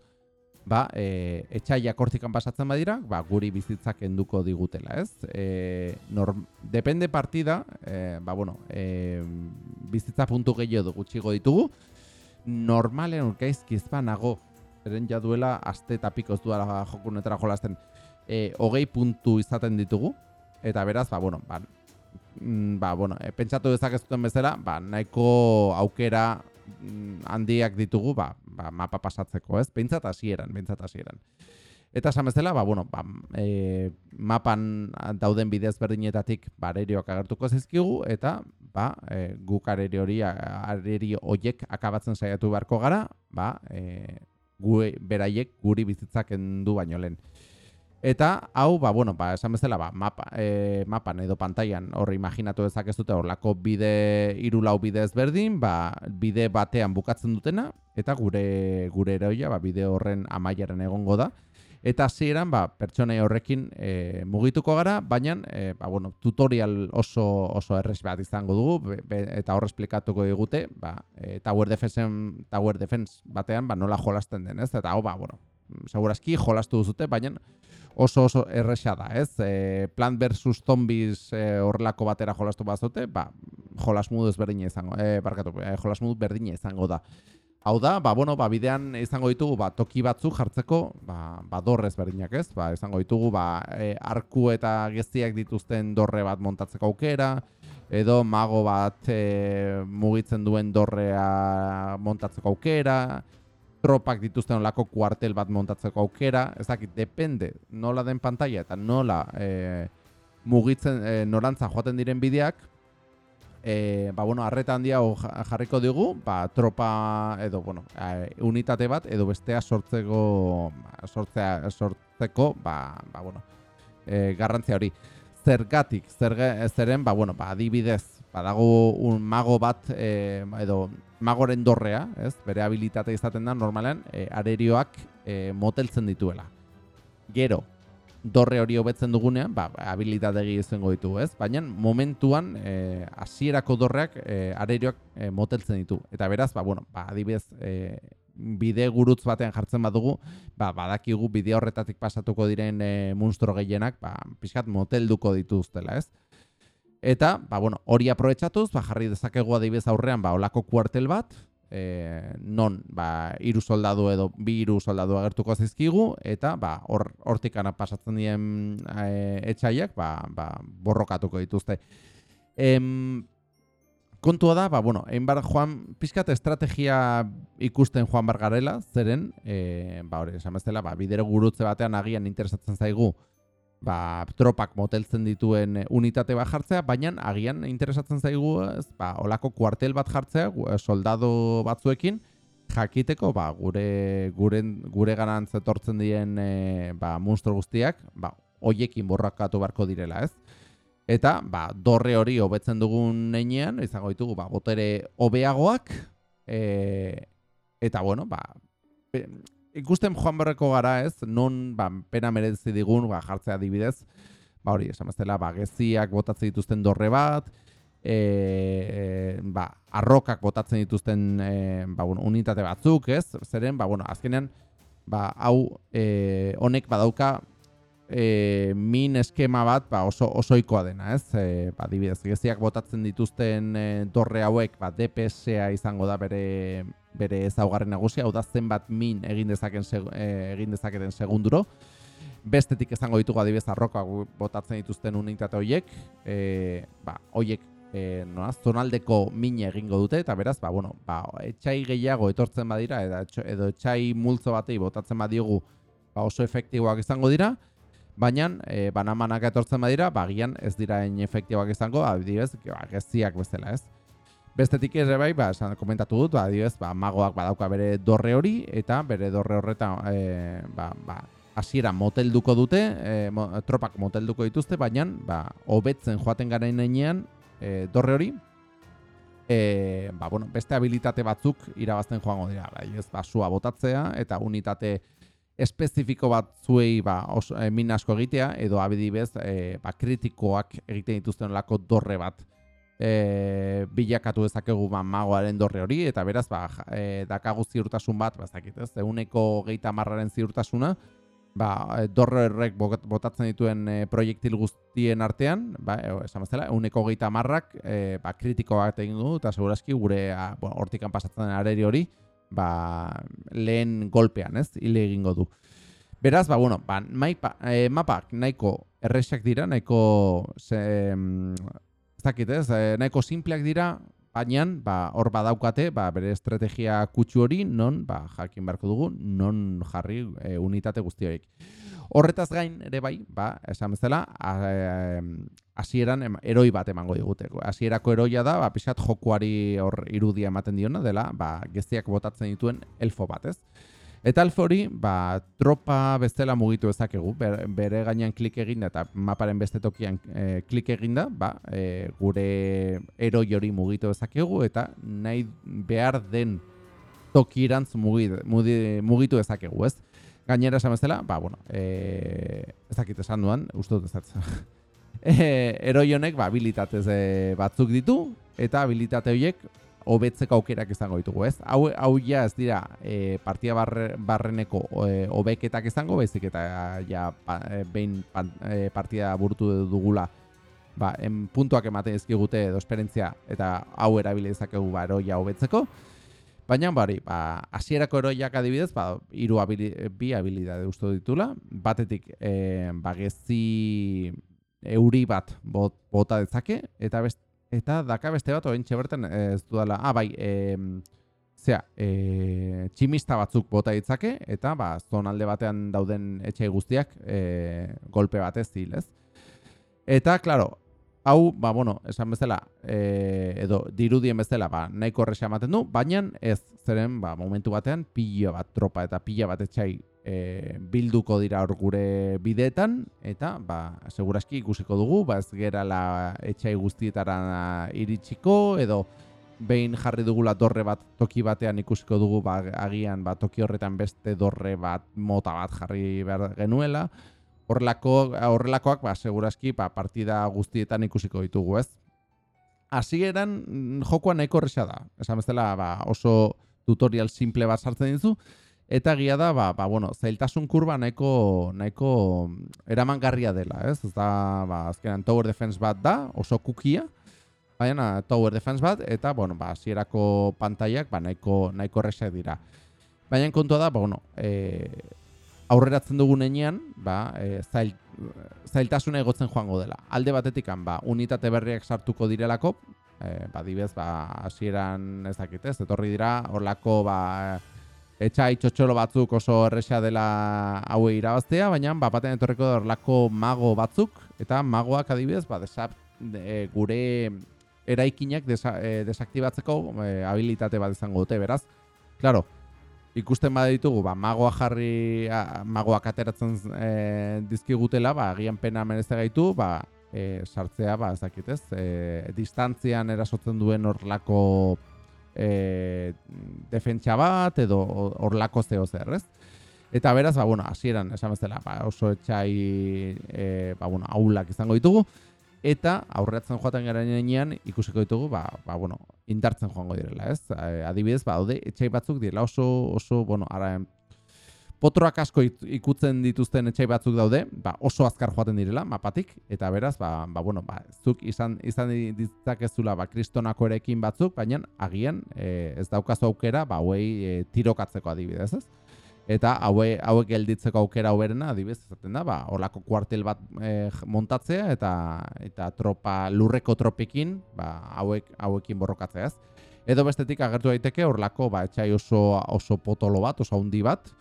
ba, e, etxaiak hortikan pasatzen badira, ba, guri bizitzak enduko digutela, ez? E, norm, depende partida, e, ba, bueno, e, bizitza puntu gehiago gutxigo ditugu, normalen urkaizki nago, eren jaduela, aste eta pikoz duela jokunetara jolazten, e, hogei puntu izaten ditugu, eta beraz, ba, bueno, ba, mm, ba, bueno, e, pentsatu dezakezuten bezala, ba, nahiko aukera handiak ditugu ba, ba, mapa pasatzeko, ez? Beintzat hasieran, beintzat hasieran. Eta esan bezala, ba, bueno, ba, e, mapan dauden bidez berdinetatik barerioak agertuko zizkigu, eta ba, e, guk areri hori, areri horiek akabatzen saiatu beharko gara, ba, e, gu, beraiek guri bizitzak endu baino lehen. Eta hau, ba, bueno, ba, esan bezala, ba, mapa, e, mapan edo pantailan hor imaginatu dezak ez dute horlako bide, irulau bide ezberdin, ba, bide batean bukatzen dutena, eta gure gure eroia, ba, bide horren amaiaren egongo da. Eta hasieran ba, pertsonei horrekin e, mugituko gara, baina e, ba, bueno, tutorial oso oso erres bat izango dugu, eta hor esplikatuko digute, ba, e, Tower, Defense, Tower Defense batean ba, nola jolasten den, ez? Eta hau, ba, bueno, segurazki jolastu duzute, baina oso oso erresa da, ez? E, Plant versus Zombies e, horrelako batera jolastu bazote, ba, jolas modu ezberdina izango, e, barkatu, e, jolas modu berdina izango da. Hau da, ba, bueno, ba, bidean izango ditugu ba, toki batzuk jartzeko ba, ba, dorrez berdinak ez, ba, izango ditugu ba, e, arku eta gestiak dituzten dorre bat montatzeko aukera, edo mago bat e, mugitzen duen dorrea montatzeko aukera, tropak dituzten olako kuartel bat montatzeko aukera, ez dakit, depende nola den pantalla eta nola e, mugitzen e, norantza joaten diren bideak, e, ba, bueno, arreta handia jarriko digu, ba, tropa edo, bueno, unitate bat edo bestea sortzeko, sortzea, sortzeko, ba, ba, bueno, e, garrantzia hori. Zergatik, zerge, zeren, ba, bueno, ba, adibidez, badago un mago bat e, edo magoren dorrea, ez? Bere habilitate izaten da normalean e, arerioak e, moteltzen dituela. Gero, dorre hori hobetzen dugunean, ba, habilitate izango ditu, ez? Baina momentuan hasierako dorreak eh, arerioak eh, moteltzen ditu. Eta beraz, ba, bueno, ba, adibidez, eh, bide gurutz batean jartzen badugu, ba, badakigu bide horretatik pasatuko diren e, monstro gehienak, ba, pixkat motelduko dituztela, ez? Eta, ba, bueno, hori aprobetsatuz, ba, jarri dezakegu adibidez aurrean, ba, olako kuartel bat, e, non ba, iru soldadu edo bi iru soldadu agertuko zizkigu, eta ba, hor, hortikana pasatzen dien e, etxaiak ba, ba, borrokatuko dituzte. Em, kontua da, ba, bueno, bar joan, pizkat estrategia ikusten joan bargarela, zeren, e, ba, hori, esan bezala, ba, bidero gurutze batean agian interesatzen zaigu, ba, tropak moteltzen dituen unitate bat jartzea, baina agian interesatzen zaigu ez, ba, olako kuartel bat jartzea, soldado batzuekin, jakiteko ba, gure gure gure garantz etortzen dien e, ba, monstro guztiak, ba, hoiekin borrakatu beharko direla, ez? Eta, ba, dorre hori hobetzen dugun neinean, izango ditugu, ba, botere hobeagoak, e, eta, bueno, ba, ikusten joan berreko gara ez, non ba, pena merezi digun ba, jartzea adibidez, ba hori, esan bezala, ba, geziak botatzen dituzten dorre bat, e, ba, arrokak botatzen dituzten e, ba, bueno, unitate batzuk, ez? Zeren, ba, bueno, azkenean, ba, hau e, honek badauka e, min eskema bat ba, oso osoikoa dena, ez? E, ba, adibidez, geziak botatzen dituzten e, dorre hauek, ba, DPS-a izango da bere bere ezaugarri nagusia, hau da zenbat min egin dezaken eh, egin dezaketen segunduro. Bestetik izango ditugu adibez arroka botatzen dituzten unitate horiek, e, ba, horiek e, noa, zonaldeko min egingo dute, eta beraz, ba, bueno, ba, etxai gehiago etortzen badira, edo, edo etxai multzo batei botatzen badiogu ba, oso efektiboak izango dira, baina e, banamanak etortzen badira, ba, gian ez dira en efektiboak izango, adibidez, ba, geziak bezala ez. Bestetik ere bai, ba, esan komentatu dut, ba, adibidez, ba, magoak badauka bere dorre hori, eta bere dorre horretan, e, ba, ba, hasiera motelduko dute, e, tropak motelduko dituzte, baina, ba, hobetzen joaten garen enean, e, dorre hori, e, ba, bueno, beste habilitate batzuk irabazten joango dira, bai, ez, ba, sua botatzea, eta unitate espezifiko bat zuei, ba, oso, e, min asko egitea, edo abidibez, e, ba, kritikoak egiten dituzten lako dorre bat, e, bilakatu dezakegu ba, magoaren dorre hori, eta beraz, ba, e, dakagu ziurtasun bat, ba, zakit, ez, eguneko geita marraren ziurtasuna, ba, dorre horrek botatzen dituen e, proiektil guztien artean, ba, e, esan bezala, eguneko geita marrak, e, ba, kritiko bat egin du, eta seguraski gure, a, bueno, hortikan pasatzen areri hori, ba, lehen golpean, ez, hile egingo du. Beraz, ba, bueno, ba, maipa, e, mapak nahiko erresak dira, nahiko ze, zakit ez, e, nahiko simpleak dira, baina ba, hor badaukate ba, bere estrategia kutsu hori non ba, jakin beharko dugu, non jarri e, unitate guzti horiek. Horretaz gain ere bai, ba, esan bezala, hasieran eroi bat emango digute. Hasierako eroia da, ba, pixat jokuari hor irudia ematen diona, dela, ba, geziak botatzen dituen elfo bat, ez? Eta alfori, ba, tropa bezala mugitu ezakegu, bere gainean klik eginda eta maparen beste tokian e, klik eginda, ba, e, gure eroi hori mugitu ezakegu eta nahi behar den tokirantz mugitu, mugitu ezakegu, ez? Gainera esan bezala, ba, bueno, e, ezakit esan duan, uste dut ezatzen. e, eroi honek, ba, habilitatez e, batzuk ditu, eta habilitate horiek hobetzeko aukerak izango ditugu, ez? Hau hau ja ez dira e, partia barreneko e, hobeketak izango, baizik eta ja pa, e, behin e, partida burutu dugula ba, en puntuak ematen dizkigute edo esperientzia eta hau erabili dezakegu ba eroia hobetzeko. Baina bari, ba hasierako eroiak adibidez, ba hiru bi habilidade uste ditula, batetik eh bagezi euri bat bota dezake eta best, Eta daka beste bat ointxe berten ez dudala. Ah, bai, e, zera, e, tximista batzuk bota ditzake, eta ba, zonalde batean dauden etxe guztiak e, golpe batez zil, ez? Eta, klaro, hau, ba, bueno, esan bezala, e, edo dirudien bezala, ba, nahiko horrexea ematen du, baina ez zeren, ba, momentu batean, pila bat tropa eta pila bat etxai e, bilduko dira hor gure bideetan eta ba segurazki ikusiko dugu ba ez gerala etxai guztietara iritsiko edo behin jarri dugula dorre bat toki batean ikusiko dugu ba, agian ba, toki horretan beste dorre bat mota bat jarri behar genuela horrelako, horrelakoak, ba, seguraski, ba, partida guztietan ikusiko ditugu, ez? Hasieran jokoa nahiko horreza da. Esan bezala, ba, oso tutorial simple bat sartzen dizu, eta gia da, ba, ba, bueno, zailtasun kurba nahiko, nahiko eramangarria dela, ez? Ez da, ba, azkenan tower defense bat da, oso kukia, baina tower defense bat, eta, bueno, ba, zierako pantaiak, ba, nahiko, nahiko dira. Baina kontua da, ba, bueno, e, aurreratzen dugun enean, ba, e, zail, zailtasuna egotzen joango dela. Alde batetik, ba, unitate berriak sartuko direlako, e, ba, dibez, ba, asieran ez dakit ez, etorri dira, horlako, ba, etxai txotxolo batzuk oso erresa dela haue irabaztea, baina, ba, baten etorriko horlako mago batzuk, eta magoak adibidez, ba, desap, de, gure eraikinak desa, e, desaktibatzeko e, habilitate bat izango dute, beraz, Claro, ikusten baditugu, ba, magoa jarri, a, magoak ateratzen e, dizkigutela, ba, agian pena merezte gaitu, ba, e, sartzea, ba, ezakit ez, e, distantzian erasotzen duen horlako e, defentsa bat, edo horlako zeo zer, ez? Eta beraz, ba, bueno, hasieran esan bezala, ba, oso etxai, e, ba, bueno, aulak izango ditugu, eta aurreatzen joaten gara nenean ikusiko ditugu, ba, ba, bueno, indartzen joango direla, ez? Adibidez, ba, daude, etxai batzuk direla oso, oso, bueno, ara, potroak asko ikutzen dituzten etxai batzuk daude, ba, oso azkar joaten direla, mapatik, eta beraz, ba, ba, bueno, ba, zuk izan, izan ditzakezula, ba, kristonako erekin batzuk, baina agian e, ez daukazu aukera, ba, hauei e, tirokatzeko adibidez, ez? eta haue, hauek gelditzeko aukera hoberena adibez ezaten da, ba, olako kuartel bat e, montatzea eta eta tropa lurreko tropekin, ba, hauek hauekin borrokatzea, ez? Edo bestetik agertu daiteke horlako ba etxai oso oso potolo bat, oso handi bat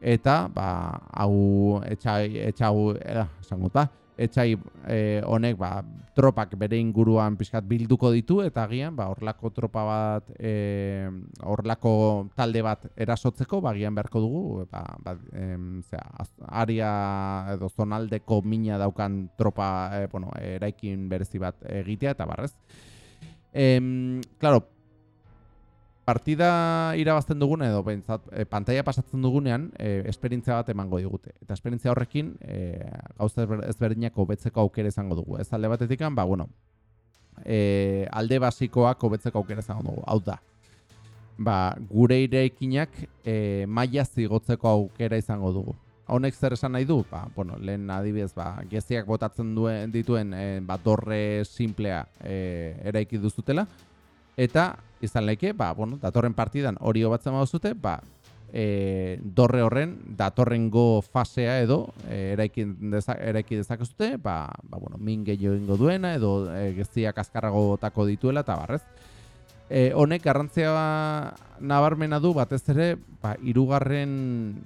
eta ba hau etxai etxau, eh, esango ba, etxai e, honek ba, tropak bere inguruan pixkat bilduko ditu eta agian ba, orlako tropa bat e, orlako talde bat erasotzeko ba, agian beharko dugu ba, ba, e, zera, aria edo zonaldeko mina daukan tropa e, bueno, eraikin berezi bat egitea eta barrez. E, claro, partida irabazten dugun edo pentsat, e, pantalla pasatzen dugunean e, esperientzia bat emango digute. Eta esperientzia horrekin e, gauza ezberdinak hobetzeko aukera izango dugu. Ez alde batetik ba, bueno, e, alde basikoak hobetzeko aukera izango dugu. Hau da, ba, gure ireikinak e, maila zigotzeko aukera izango dugu. Honek zer esan nahi du? Ba, bueno, lehen adibidez, ba, geziak botatzen duen dituen e, ba, dorre simplea e, eraiki duzutela. Eta izan leke, ba, bueno, datorren partidan hori hobatzen baduzute, ba, e, dorre horren datorrengo fasea edo e, eraiki, deza, eraiki dezakezute, ba, ba, bueno, min gehiago ingo duena edo e, geztiak azkarrago botako dituela eta barrez. E, honek garrantzia nabarmena du batez ere, ba, irugarren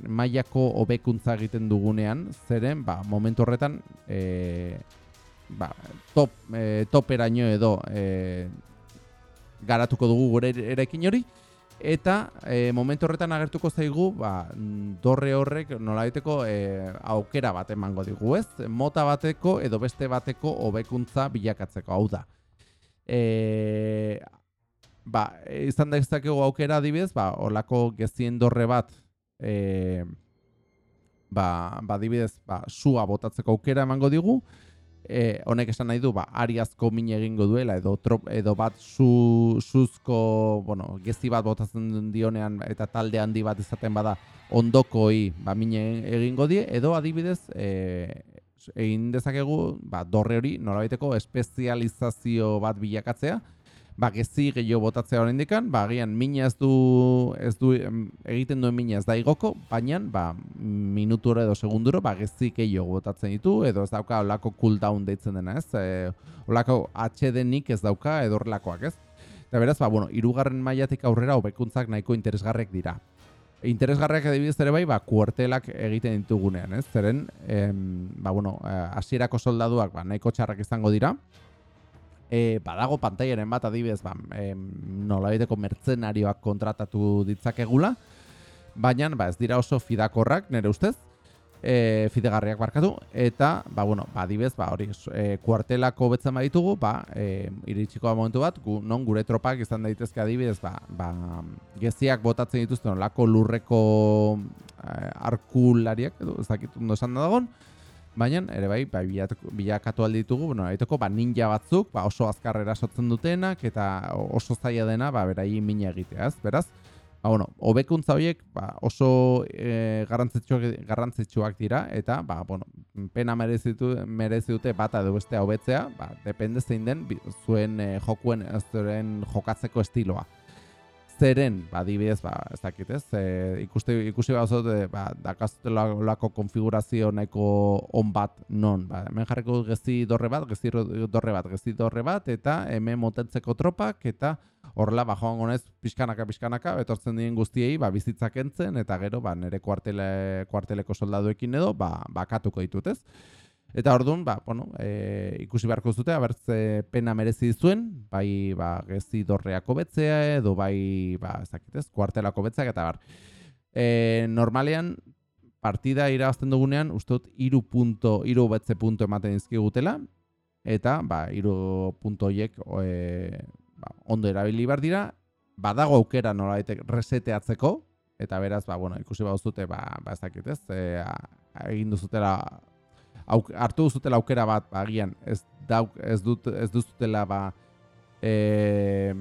mailako hobekuntza egiten dugunean, zeren, ba, momentu horretan, e, ba, top, e, toperaino edo e, garatuko dugu gure erekin hori. Eta e, momentu horretan agertuko zaigu ba, dorre horrek nolaiteko e, aukera bat emango digu ez? Mota bateko edo beste bateko hobekuntza bilakatzeko hau da. E, ba, izan da ezakegu aukera adibidez ba, olako gezien dorre bat e, ba, ba, adibidez ba, sua botatzeko aukera emango digu e, honek esan nahi du ba ariazko min egingo duela edo trop, edo bat su suzko bueno gezi bat botatzen dionean eta talde handi bat izaten bada ondokoi ba min egingo die edo adibidez e, egin dezakegu ba dorre hori nolabaiteko espezializazio bat bilakatzea ba, gezi gehiago botatzea horrein dikan, ba, gian, mina ez du, ez du egiten duen mina ez da igoko, baina, ba, minutura edo segunduro, ba, gezi gehiago botatzen ditu, edo ez dauka olako cooldown deitzen dena, ez? E, olako HD-nik ez dauka edo horrelakoak, ez? Eta beraz, ba, bueno, irugarren mailatik aurrera hobekuntzak nahiko interesgarrek dira. Interesgarriak adibidez ere bai, ba, kuartelak egiten ditugunean, ez? Zeren, em, ba, bueno, eh, hasierako soldaduak ba, nahiko txarrak izango dira, e, badago pantaiaren bat adibidez ba, e, nolabideko mertzenarioak kontratatu ditzakegula, baina ba, ez dira oso fidakorrak nire ustez, e, fidegarriak barkatu, eta ba, bueno, ba, adibidez, ba, hori, e, kuartelako betzen baditugu, ba, e, iritsiko momentu bat, gu, non gure tropak izan daitezke adibidez, ba, ba, geziak botatzen dituzten lako lurreko e, arkulariak, edo, ez dakit, ondo esan da dagon, Baina, ere bai, bai bilakatu alditugu, bueno, aitoko, ba, ninja batzuk, ba, oso azkarrera sotzen dutenak, eta oso zaila dena, ba, berai mina egiteaz, beraz? Ba, bueno, hobekuntza horiek ba, oso e, garrantzitsuak, garrantzitsuak dira, eta, ba, bueno, pena merezi dute bata edo bestea hobetzea, ba, depende zein den zuen e, jokuen, zuen jokatzeko estiloa zeren, ba, dibidez, ba, ez dakit, ez, e, ikuste, ikusi bat zut, e, ba, dakaztelako konfigurazio nahiko on bat non, ba, hemen jarriko gezi dorre bat, gezi dorre bat, gezi dorre bat, eta hemen motentzeko tropak, eta horrela, ba, joan gonez, pixkanaka, pixkanaka, etortzen dien guztiei, ba, bizitzak entzen, eta gero, ba, nire kuartele, kuarteleko soldaduekin edo, ba, bakatuko ditut, ez? Eta orduan, ba, bueno, e, ikusi beharko zute, abertze pena merezi dizuen, bai ba, gezi dorreako betzea edo bai, ba, ezakitez, kuartelako betzea, eta bar. E, normalean, partida irabazten dugunean, uste dut, iru, punto, iru betze punto ematen dizkigutela, eta, ba, iru punto hiek e, ba, ondo erabili behar dira, badago aukera nola reseteatzeko, eta beraz, ba, bueno, ikusi behar zute, ba, ba ezakitez, e, egin duzutela auk, hartu duzutela aukera bat, ba, agian, ez, dauk, ez, dut, ez duzutela ba, e,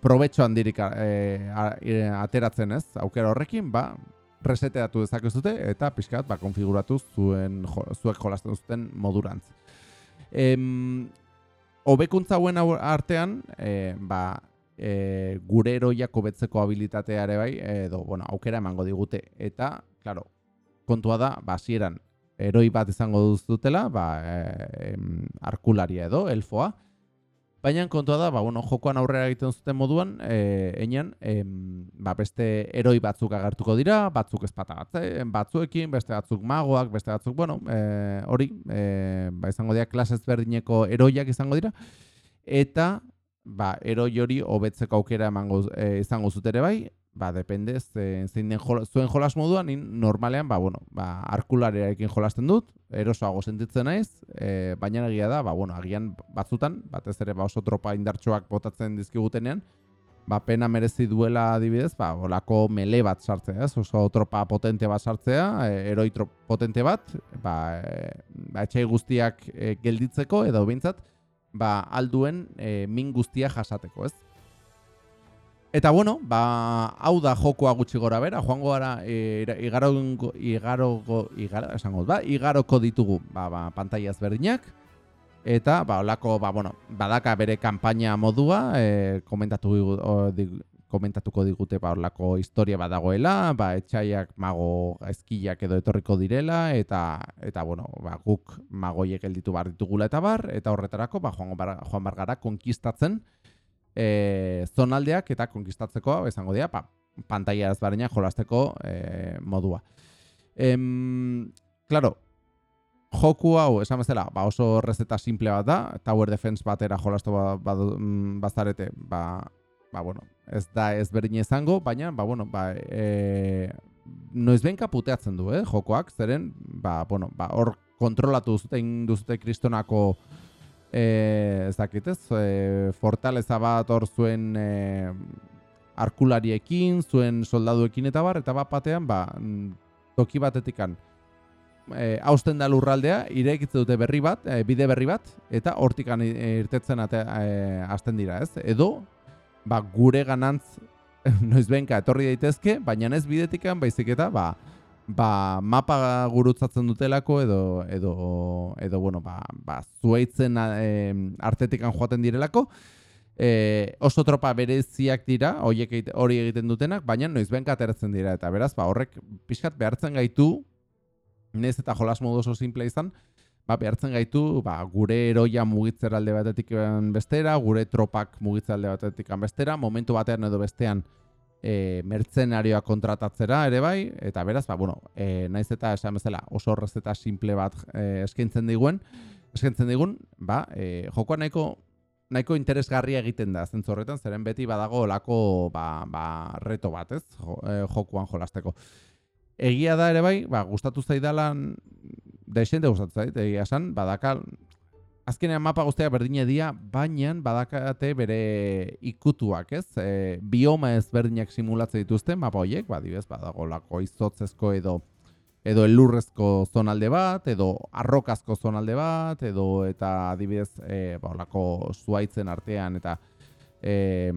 probetxo handirik e, ateratzen ez, aukera horrekin, ba, reseteatu dezakezute eta pixkat ba, konfiguratu zuen jo, zuek jolasten zuten modurantz. Em, Obekuntza hauen artean, e, ba, e, gure eroiako betzeko habilitatea ere bai, edo, bueno, aukera emango digute. Eta, claro, kontua da, basieran, eroi bat izango duzutela, ba, e, arkularia edo, elfoa. Baina kontua da, ba, bueno, jokoan aurrera egiten zuten moduan, e, einan, ba, beste eroi batzuk agertuko dira, batzuk ezpata batzuekin, beste batzuk magoak, beste batzuk, bueno, e, hori, e, ba, izango dira, klasez berdineko eroiak izango dira, eta, ba, eroi hori hobetzeko aukera emango e, izango zutere bai, ba, depende, zein den zuen jolas moduan, normalean, ba, bueno, ba, arkularearekin jolasten dut, erosoago sentitzen naiz, e, baina egia da, ba, bueno, agian batzutan, batez ere, ba, oso tropa indartsuak botatzen dizkigutenean, ba, pena merezi duela adibidez, ba, olako mele bat sartzea, ez? oso tropa potente bat sartzea, e, eroi potente bat, ba, e, ba, etxai guztiak e, gelditzeko, edo bintzat, ba, alduen e, min guztia jasateko, ez? Eta bueno, ba, hau da jokoa gutxi gora bera, joango gara e, igarogo, igarogo, esango, ba, igaroko ditugu ba, ba, pantaiaz berdinak, eta ba, olako, ba, bueno, badaka bere kanpaina modua, e, komentatu, o, di, komentatuko digute ba, olako historia badagoela, ba, etxaiak mago ezkiak edo etorriko direla, eta, eta bueno, ba, guk magoiek elditu bar ditugula eta bar, eta horretarako ba, joan, bar, joan bar gara konkistatzen, e, zonaldeak eta konkistatzeko izango dira, pa, pantaia ezberdina jolasteko e, modua. Em, claro, joku hau, esan bezala, ba oso receta simple bat da, tower defense batera jolastu ba, ba, mm, bazarete, ba, ba, bueno, ez da ez berdin izango, baina, ba, bueno, ba, e, noiz benka puteatzen du, eh, jokoak, zeren, ba, bueno, ba, hor kontrolatu duzute, duzute kristonako e, ez dakit ez, e, fortaleza bat hor zuen e, arkulariekin, zuen soldaduekin eta bar, eta bat batean, ba, mm, toki batetikan, e, hausten da lurraldea, irekitze dute berri bat, e, bide berri bat, eta hortikan irtetzen ate, e, hasten dira, ez? Edo, ba, gure ganantz, noiz benka, etorri daitezke, baina ez bidetikan, baizik eta, ba, ba, mapa gurutzatzen dutelako edo edo edo bueno, ba, ba zuaitzen e, artetikan joaten direlako. E, oso tropa bereziak dira, horiek hori egiten dutenak, baina noiz benka ateratzen dira eta beraz, ba, horrek pixkat behartzen gaitu nez eta jolas modu oso simple izan, ba, behartzen gaitu ba, gure eroia mugitzer alde batetik bestera, gure tropak mugitzer alde batetik bestera, momentu batean edo bestean e, mertzenarioa kontratatzera ere bai, eta beraz, ba, bueno, e, naiz eta esan bezala oso horrezeta simple bat e, eskaintzen diguen, eskaintzen digun, ba, e, jokoa nahiko nahiko interesgarria egiten da zentzu horretan, zeren beti badago olako ba, ba, reto bat, ez, jo, e, jokuan jolasteko. Egia da ere bai, ba, gustatu zaidalan, da esente gustatu zait, egia esan, badakal, azkenean mapa guztiak berdine dira, baina badakate bere ikutuak, ez? E, bioma ezberdinak simulatzen dituzte mapa horiek, ba, dibez, badago lako izotzezko edo edo elurrezko zonalde bat, edo arrokazko zonalde bat, edo eta adibidez, e, ba, olako zuaitzen artean, eta e,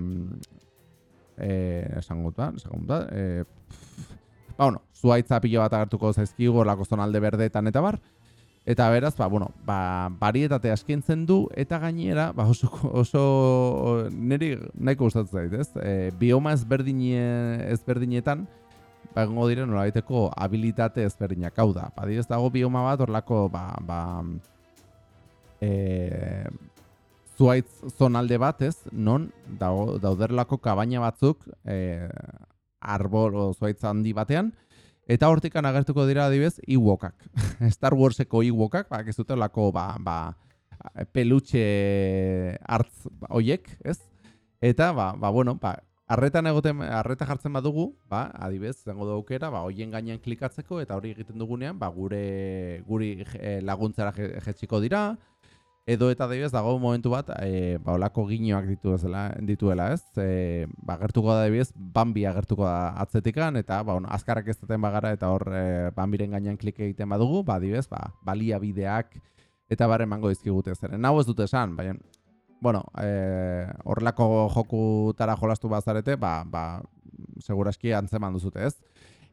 e, esan gut, ba, esan ba, e, ba, bueno, zuaitza pilo bat agertuko zaizkigu, olako zonalde berdeetan eta bar, Eta beraz, ba, bueno, ba, barietate askintzen du, eta gainera, ba, oso, oso niri nahiko gustatzen zait, ez? E, bioma ezberdine, ezberdinetan, ba, egongo dire nola baiteko habilitate ezberdinak hau da. Ba, ez dago bioma bat, orlako, ba, ba, e, zuaitz zonalde bat, ez? Non, dago, dauderlako kabaina batzuk, e, arbol, zuaitz handi batean, Eta hortikan agertuko dira adibez Ewokak. Star Warseko Ewokak, ba ez dute lako ba, ba peluche hartz hoiek, ez? Eta ba, ba bueno, ba arretan egoten arreta jartzen badugu, ba adibez, izango da aukera, ba hoien gainean klikatzeko eta hori egiten dugunean, ba gure guri eh, laguntzara jetziko dira, edo eta adibidez dago momentu bat e, ba olako ginoak ditu ezela dituela, ez? E, ba gertuko da adibidez Bambi agertuko da atzetikan eta ba bueno, azkarrak ezaten bagara eta hor e, Bambiren gainean klik egiten badugu, ba adibidez, ba baliabideak eta bare emango dizkigute zeren. Hau ez dute esan, baina bueno, eh horrelako jokutara jolastu bazarete, ba ba segurazki antzeman duzute, ez?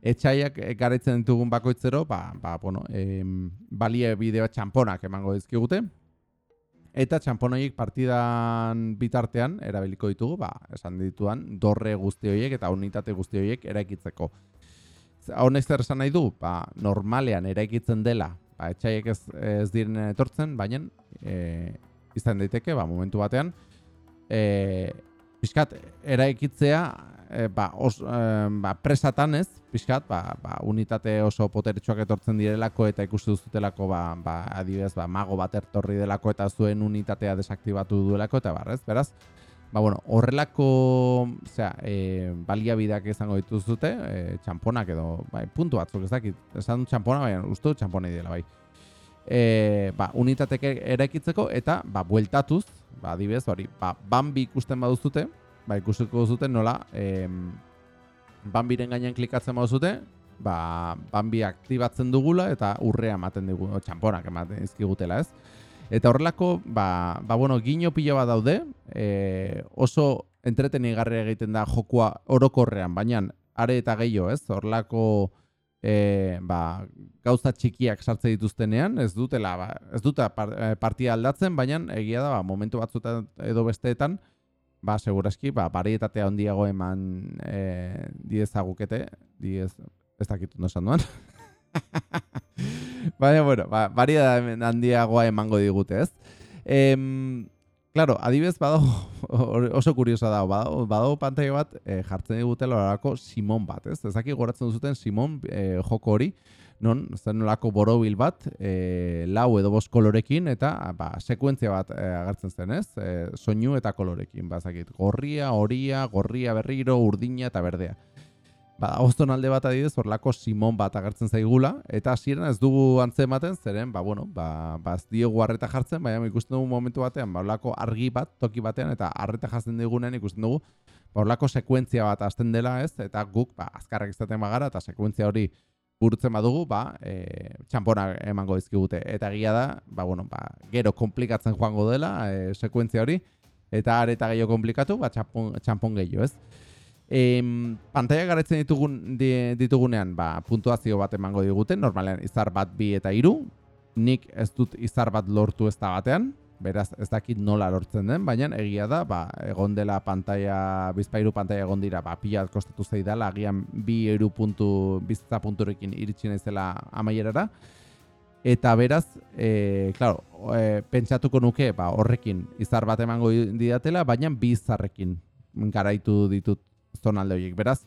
Etxaiak garaitzen ditugun bakoitzero, ba, ba, bueno, em, balie bideo txamponak emango dizkigute, Eta txamponoiek partidan bitartean erabiliko ditugu, ba, esan dituan, dorre guzti horiek eta unitate guzti horiek eraikitzeko. Honek zer esan nahi du, ba, normalean eraikitzen dela, ba, etxaiek ez, ez diren etortzen, baina e, izan daiteke, ba, momentu batean, e, pixkat, eraikitzea e, ba, os, e, ba, presatan ez, pixkat, ba, ba, unitate oso poteretsuak etortzen direlako eta ikusi duzutelako ba, ba, adibidez ba, mago bat ertorri delako eta zuen unitatea desaktibatu duelako eta barrez, beraz, ba, bueno, horrelako zera, e, baliabideak izango dituzute, e, txamponak edo, bai, puntu batzuk ez dakit, esan txampona, bai, uste txampona dela, bai. E, ba, unitatek eraikitzeko eta ba, bueltatuz, ba, adibidez, hori, ba, bambi ikusten baduzute, ba, ikusiko zuten nola em, Bambiren gainean klikatzen bau zute, ba, Bambi aktibatzen dugula eta urrea ematen dugu, txamponak ematen izkigutela ez. Eta horrelako, ba, ba bueno, gino pila bat daude, e, oso entretenigarri egiten da jokua orokorrean, baina are eta gehiago ez, horrelako e, ba, gauza txikiak sartze dituztenean, ez dutela, ba, ez dute e, partia aldatzen, baina egia da, ba, momentu batzutan edo besteetan, ba, seguraski, ba, barietatea handiago eman e, diezagukete, diez, ez dakit no esan duan. Baina, bueno, ba, barietatea handiagoa emango digute, ez? Em, claro, adibez, badago, oso kuriosa da, badago, badago pantaio bat e, jartzen digute lorako Simon bat, ez? Ezaki goratzen duzuten Simon e, joko hori, non, zen nolako borobil bat, e, lau edo bost kolorekin, eta ba, sekuentzia bat e, agertzen zen, ez? E, soinu eta kolorekin, bazakit, gorria, horia, gorria berriro, urdina eta berdea. Ba, ozton alde bat adidez, horlako Simon bat agertzen zaigula, eta hasieran ez dugu antzematen, zeren, ba, bueno, ba, ba ez diogu arreta jartzen, baina ikusten dugu momentu batean, ba, horlako argi bat, toki batean, eta arreta jartzen digunean ikusten dugu, ba, horlako sekuentzia bat hasten dela, ez? Eta guk, ba, azkarrak izaten bagara, eta sekuentzia hori burutzen badugu, ba, e, txampona emango dizkigute. Eta egia da, ba, bueno, ba, gero komplikatzen joango dela, e, sekuentzia hori, eta areta gehiago komplikatu, ba, txampon, txampon gehiago, ez? E, Pantaia garatzen ditugun, ditugunean, ba, puntuazio bat emango diguten, normalean izar bat bi eta hiru, nik ez dut izar bat lortu ez da batean, beraz ez dakit nola lortzen den, baina egia da, ba, egon dela pantalla, bizpairu pantalla egon dira, ba, pila kostatu zaidala, agian bi eru puntu, bizta punturekin iritsi naizela amaierara, eta beraz, e, claro, e, pentsatuko nuke, ba, horrekin izar bat emango didatela, baina bi izarrekin garaitu ditut zonalde horiek, beraz,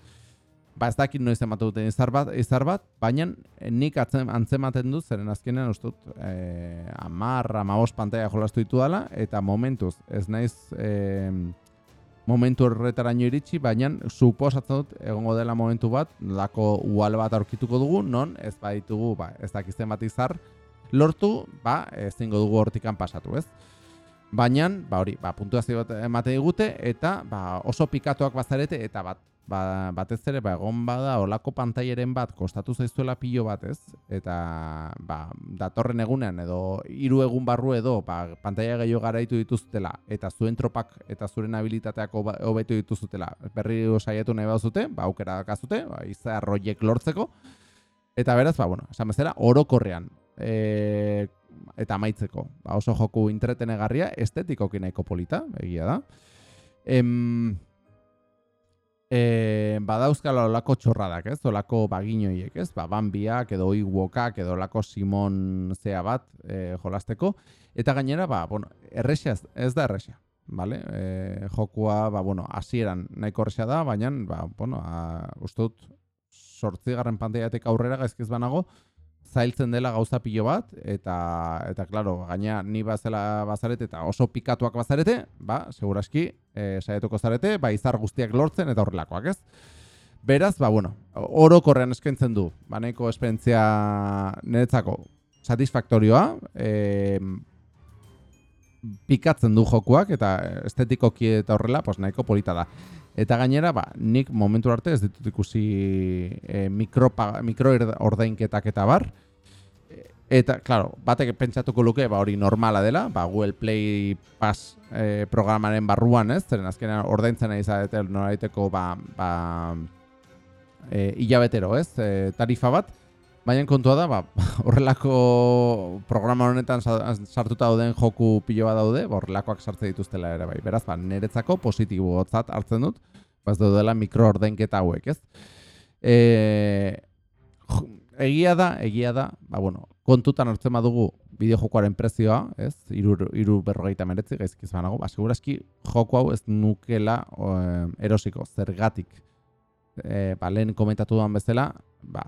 ba ez dakit noiz ematu duten izar bat, izar bat baina nik atzen, antzematen dut, zeren azkenean ustut e, amar, amabos pantaia jolastu ditu dela, eta momentuz, ez naiz e, momentu horretaraino iritsi, baina suposatzen dut egongo dela momentu bat, lako ual bat aurkituko dugu, non ez baditugu, ba, ez dakizten bat izar, lortu, ba, ez dugu hortikan pasatu, ez? Baina, ba hori, ba, puntuazio bat emate digute, eta ba, oso pikatuak bazarete, eta bat ba, batez ere, ba, egon bada, olako pantaileren bat, kostatu zaizuela pilo bat, ez? Eta, ba, datorren egunean, edo, hiru egun barru edo, ba, pantaila gehiago garaitu dituzutela, eta zuen tropak, eta zuren habilitateak hobetu dituzutela, berri saietu nahi bauzute, ba, aukera dakazute, ba, izar lortzeko, eta beraz, ba, bueno, esan bezala, orokorrean, e, eta amaitzeko, ba, oso joku intretenegarria, estetikoki nahiko polita, egia da. Em, e, badauzkala olako txorradak, ez? Olako baginoiek, ez? Ba, bambiak edo iguokak edo olako simon zea bat e, jolasteko. Eta gainera, ba, bueno, erresia ez, da erresia. Vale? E, jokua, ba, bueno, hasieran nahiko erresia da, baina, ba, bueno, a, ustut, sortzigarren pantaiatek aurrera gaizkiz banago, zailtzen dela gauza pilo bat, eta, eta claro, gaina ni bazela bazarete eta oso pikatuak bazarete, ba, seguraski, e, saietuko zarete, ba, izar guztiak lortzen eta horrelakoak, ez? Beraz, ba, bueno, orokorrean eskaintzen du, ba, nahiko esperientzia niretzako satisfaktorioa, e, pikatzen du jokuak eta estetikoki eta horrela, pues nahiko polita da. Eta gainera, ba, nik momentu arte ez ditut ikusi e, mikro, mikro eta bar. Eta, claro, batek pentsatuko luke, ba, hori normala dela, ba, Google Play Pass e, programaren barruan, ez? Zeren azkenean ordaintzen nahi zaite noraiteko, ba, ba, e, hilabetero, ez? E, tarifa bat. Baina kontua da, ba, horrelako programa honetan sartuta dauden joku pilo bat daude, ba, horrelakoak sartze dituztela ere bai. Beraz, ba, niretzako positibo hotzat hartzen dut, baz daudela mikroordenketa hauek, ez? E, egia da, egia da, ba, bueno, kontutan hartzen badugu bideo jokoaren prezioa, ez? Iru, iru berrogeita meretzi, gaizkiz banago, ba, segurazki joko hau ez nukela o, erosiko, zergatik. E, ba, lehen komentatu duan bezala, ba,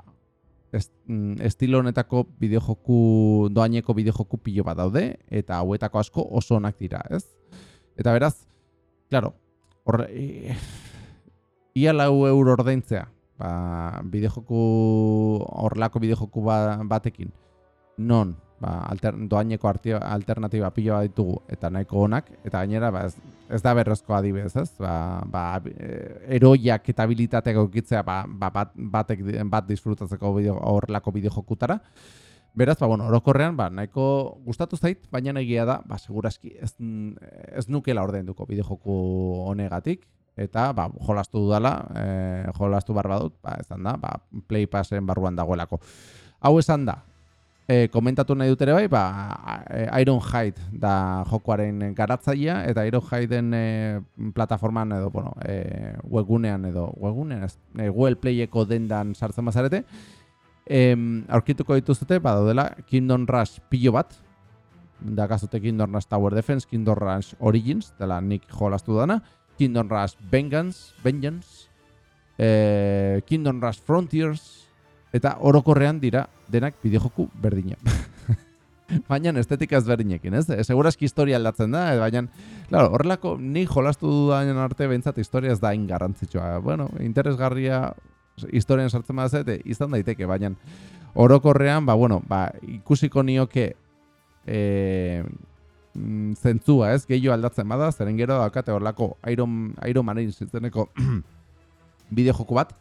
Mm, estilo honetako bideojoku doaineko bideojoku pilo bat daude eta hauetako asko oso onak dira, ez? Eta beraz, claro, hor e, ia lau euro ordaintzea, ba, bideojoku horrelako bideojoku ba, batekin. Non, ba, alter, doaineko alternatiba pilo ditugu eta nahiko onak eta gainera ba, ez, ez da berrezko adibidez, ez? Ba, ba, eroiak eta habilitateak okitzea ba, ba, bat, batek, bat disfrutatzeko horrelako bideo jokutara. Beraz, ba, bueno, orokorrean, ba, nahiko gustatu zait, baina egia da, ba, seguraski ez, ez nukela ordainduko bideo joku honegatik, eta ba, jolastu dudala, e, jolastu barba dut, ba, ez da, ba, Play Passen barruan dagoelako. Hau esan da, e, komentatu nahi dut ere bai, ba, Iron Hide da jokoaren garatzaia eta Iron Hideen e, plataforman edo, bueno, e, webgunean edo, webgunean, ez, e, Google Playeko dendan sartzen bazarete, e, aurkituko dituzute, ba, dela Kingdom Rush pilo bat, da gazute Kingdom Rush Tower Defense, Kingdom Rush Origins, dela nik jolastu dana, Kingdom Rush Vengeance, Vengeance, e, Kingdom Rush Frontiers, Eta orokorrean dira denak bideojoku berdina. baina estetika ezberdinekin, ez? E, Segurazki historia aldatzen da, e, baina, claro, horrelako ni jolastu dudanen arte behintzat historia ez da ingarrantzitsua. Bueno, interesgarria historian sartzen bada izan daiteke, baina orokorrean, ba, bueno, ba, ikusiko nioke e, zentzua, ez? Gehiago aldatzen bada, zeren gero dakate horrelako Iron, Iron Manin zitzeneko bideojoku bat,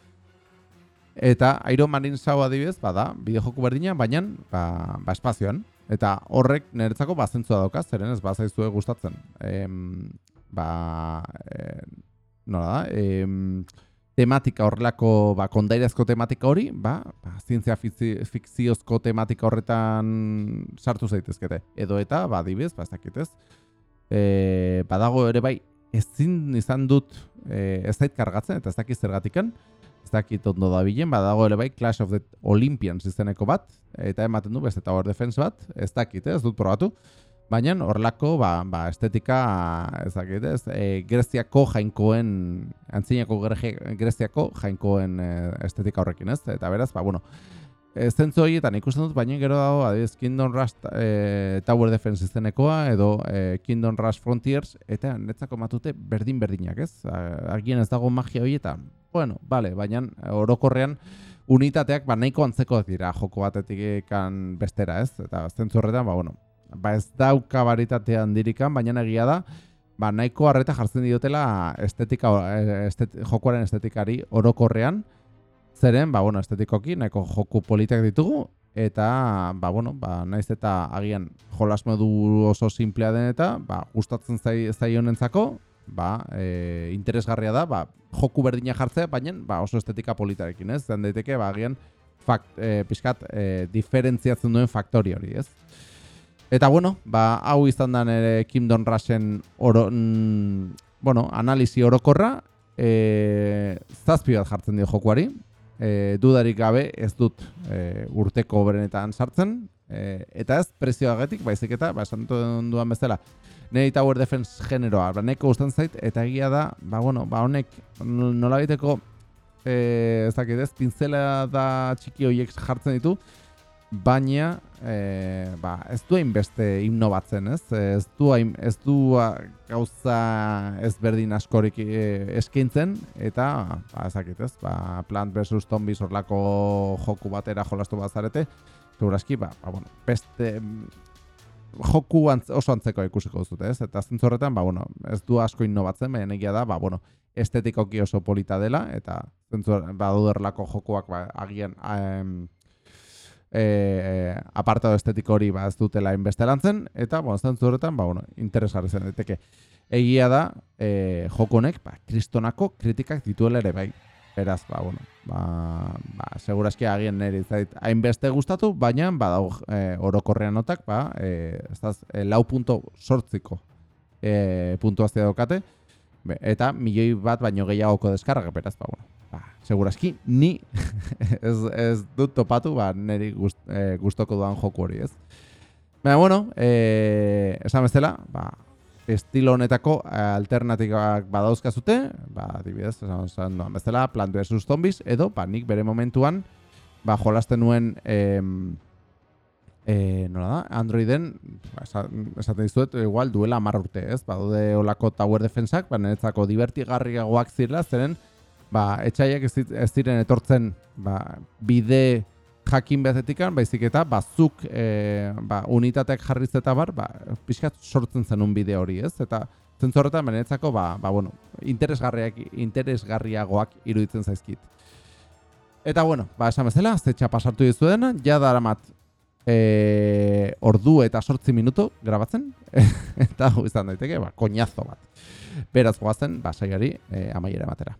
Eta Iron Manin zau adibidez, bada, bideojoku berdina, baina ba, ba espazioan. Eta horrek niretzako bazentzua dauka, zeren ez bazaizue gustatzen. Em, ba, e, nola da, em, tematika horrelako, ba, kondairazko tematika hori, ba, ba zientzia fikziozko tematika horretan sartu zaitezkete. Edo eta, ba, adibidez, ba, ez dakitez, e, badago ere bai, ezin izan dut, e, ez zait kargatzen, eta ez dakiz zergatikan, dakit ondo da bilen, badago ere bai Clash of the Olympians izeneko bat, eta ematen du beste Tower Defense bat, ez dakit, ez dut probatu, baina horrelako ba, ba, estetika, ez dakit, ez, e, Greziako jainkoen, antzinako Greziako jainkoen e, estetika horrekin, ez, eta beraz, ba, bueno, ez zentzu horietan ikusten dut, baina gero dago, adiz, Kingdom Rush e, Tower Defense izenekoa, edo e, Kingdom Rush Frontiers, eta netzako matute berdin-berdinak, ez, agien ez dago magia horietan, bueno, vale, baina orokorrean unitateak ba nahiko antzeko dira joko batetik kan bestera, ez? Eta zentzu horretan, ba bueno, ba ez dauka baritatean dirikan, baina egia da ba, nahiko harreta jartzen diotela estetika, estet, jokuaren estetikari orokorrean, zeren, ba, bueno, estetikoki, nahiko joku politak ditugu, eta, ba, bueno, ba, naiz eta agian jolas modu oso simplea den eta, ba, gustatzen zai, honentzako, ba, e, interesgarria da, ba, joku berdina jartzea, baina ba, oso estetika politarekin, ez? Zen daiteke, ba, agian, fakt, e, pixkat, e, diferentziatzen duen faktori hori, ez? Eta bueno, ba, hau izan da nire Kingdom Rushen oro, mm, bueno, analizi orokorra, e, zazpi bat jartzen dio jokuari, e, dudarik gabe ez dut e, urteko berenetan sartzen, e, eta ez prezioagatik, baizik eta, ba, esan duan bezala, nire Tower Defense generoa, ba, neko gustan zait, eta egia da, ba, bueno, ba, honek nola biteko, e, ez dakit ez, pinzela da txiki horiek jartzen ditu, baina e, ba, ez du beste himno batzen, ez? Ez du, hain, ez du gauza ezberdin askorik e, eskaintzen eta ba, ezakit, ez? Ba, Plant vs Zombies horlako joku batera jolastu bazarete, segurazki, ba, ba, bueno, beste joku antz, oso antzeko ikusiko duzute, ez? Eta zentzorretan, ba, bueno, ez du asko innovatzen, baina egia da, ba, bueno, estetikoki oso polita dela, eta zentzor, ba, jokuak, ba, agian, e, apartado estetiko hori ba ez dutela inbestelantzen eta bueno, zentzu horretan ba bueno, interesgarri zen daiteke. Egia da, e, joko honek ba kristonako kritikak dituela ere bai. Beraz, ba bueno, ba ba segurazki agian nere zait hainbeste gustatu, baina badau e, orokorrean notak, ba eh estaz e, 4.8ko eh puntuazio daukate eta milioi bat baino gehiagoko deskarga, beraz, ba bueno, ba, seguraski, ni ez, ez dut topatu, ba, niri gust, e, gustoko duan joku hori, ez? Baina, bueno, e, esan bezala, ba, estilo honetako alternatibak badauzkazute, ba, dibidez, esan, duan bezala, Plant vs. Zombies, edo, ba, nik bere momentuan, ba, jolasten nuen, em, e, nola da, Androiden, ba, esaten dizuet, igual, duela amarra urte, ez? Ba, dude olako tower defensak, ba, niretzako divertigarriagoak zirela, zeren, ba, etxaiak ez, ez diren etortzen ba, bide jakin behazetikan, baizik eta bazuk e, ba, unitateak jarriz eta bar, ba, pixkat sortzen zenun bide hori, ez? Eta zentzorretan benetzako, ba, ba, bueno, interesgarriak, interesgarriagoak iruditzen zaizkit. Eta bueno, ba, esan bezala, zetxa pasartu dizu dena, ja daramat e, ordu eta sortzi minutu grabatzen, eta izan daiteke, ba, koñazo bat. Beraz goazen, ba, saiari e, amaiera batera.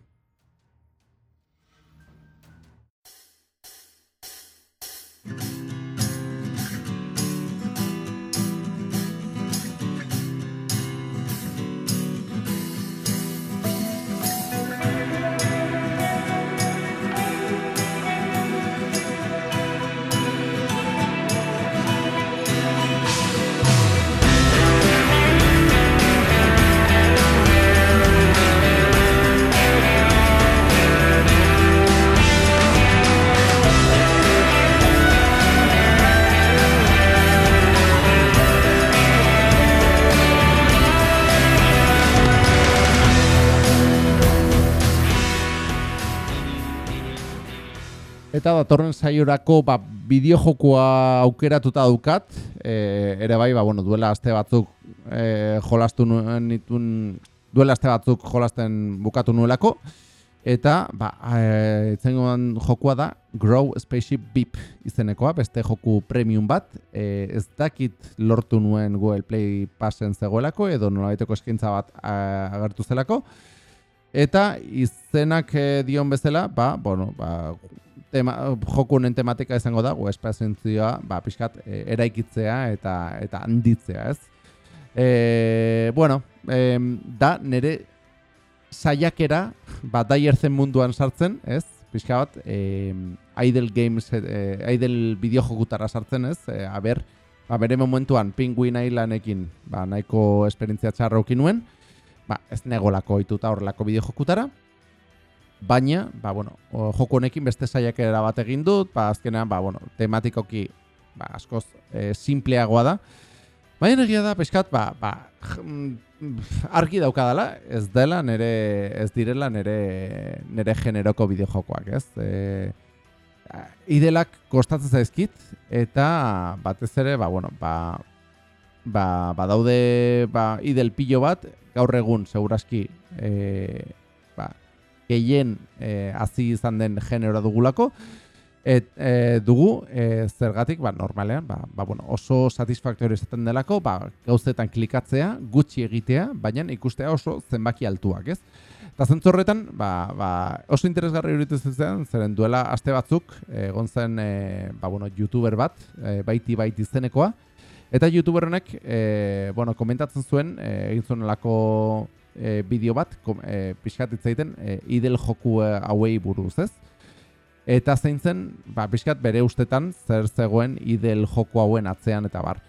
Eta datorren saiorako ba, bideojokoa aukeratuta dukat, e, ere bai, ba, bueno, duela aste batzuk e, jolastu nuen itun, duela aste batzuk jolasten bukatu nuelako, eta ba, e, jokua da Grow Spaceship Beep izenekoa, beste joku premium bat, e, ez dakit lortu nuen Google Play Passen zegoelako, edo nolabaiteko eskaintza bat agertu zelako, Eta izenak e, dion bezala, ba, bueno, ba, tema, joku honen tematika izango da, espazientzioa, ba, pixkat, e, eraikitzea eta eta handitzea, ez? E, bueno, e, da, nire saiakera, ba, daierzen munduan sartzen, ez? Pixka bat, e, Idle Games, e, Idle bideojokutara sartzen, ez? E, a ber, ba, bere momentuan, Penguin Islandekin, ba, nahiko esperientzia txarra nuen, ba, ez negolako oituta horrelako bideojokutara, baina, ba, bueno, joko honekin beste saiakera bat egin dut, ba, azkenean, ba, bueno, tematikoki, ba, askoz, e, simpleagoa da. Baina egia da, peskat, ba, ba, argi daukadala, ez dela nere, ez direla nere, nere generoko bideojokoak, ez? E, idelak kostatzen zaizkit, eta batez ere, ba, bueno, ba, ba, badaude ba, idel pilo bat, gaur egun, seguraski, e, ba, gehien e, hazi izan den genera dugulako, et, e, dugu, e, zergatik, ba, normalean, ba, ba, bueno, oso satisfaktorio izaten delako, ba, gauzetan klikatzea, gutxi egitea, baina ikustea oso zenbaki altuak, ez? Eta zentzorretan, ba, ba, oso interesgarri horitu zen, zeren duela aste batzuk, egon zen, e, ba, bueno, youtuber bat, e, baiti baiti zenekoa, Eta youtuber honek, e, bueno, komentatzen zuen, egin zuen e, bideo bat, kom, e, pixkat itzaiten, e, idel joku hauei buruz, ez? Eta zein zen, ba, pixkat bere ustetan, zer zegoen idel joku hauen atzean eta bar.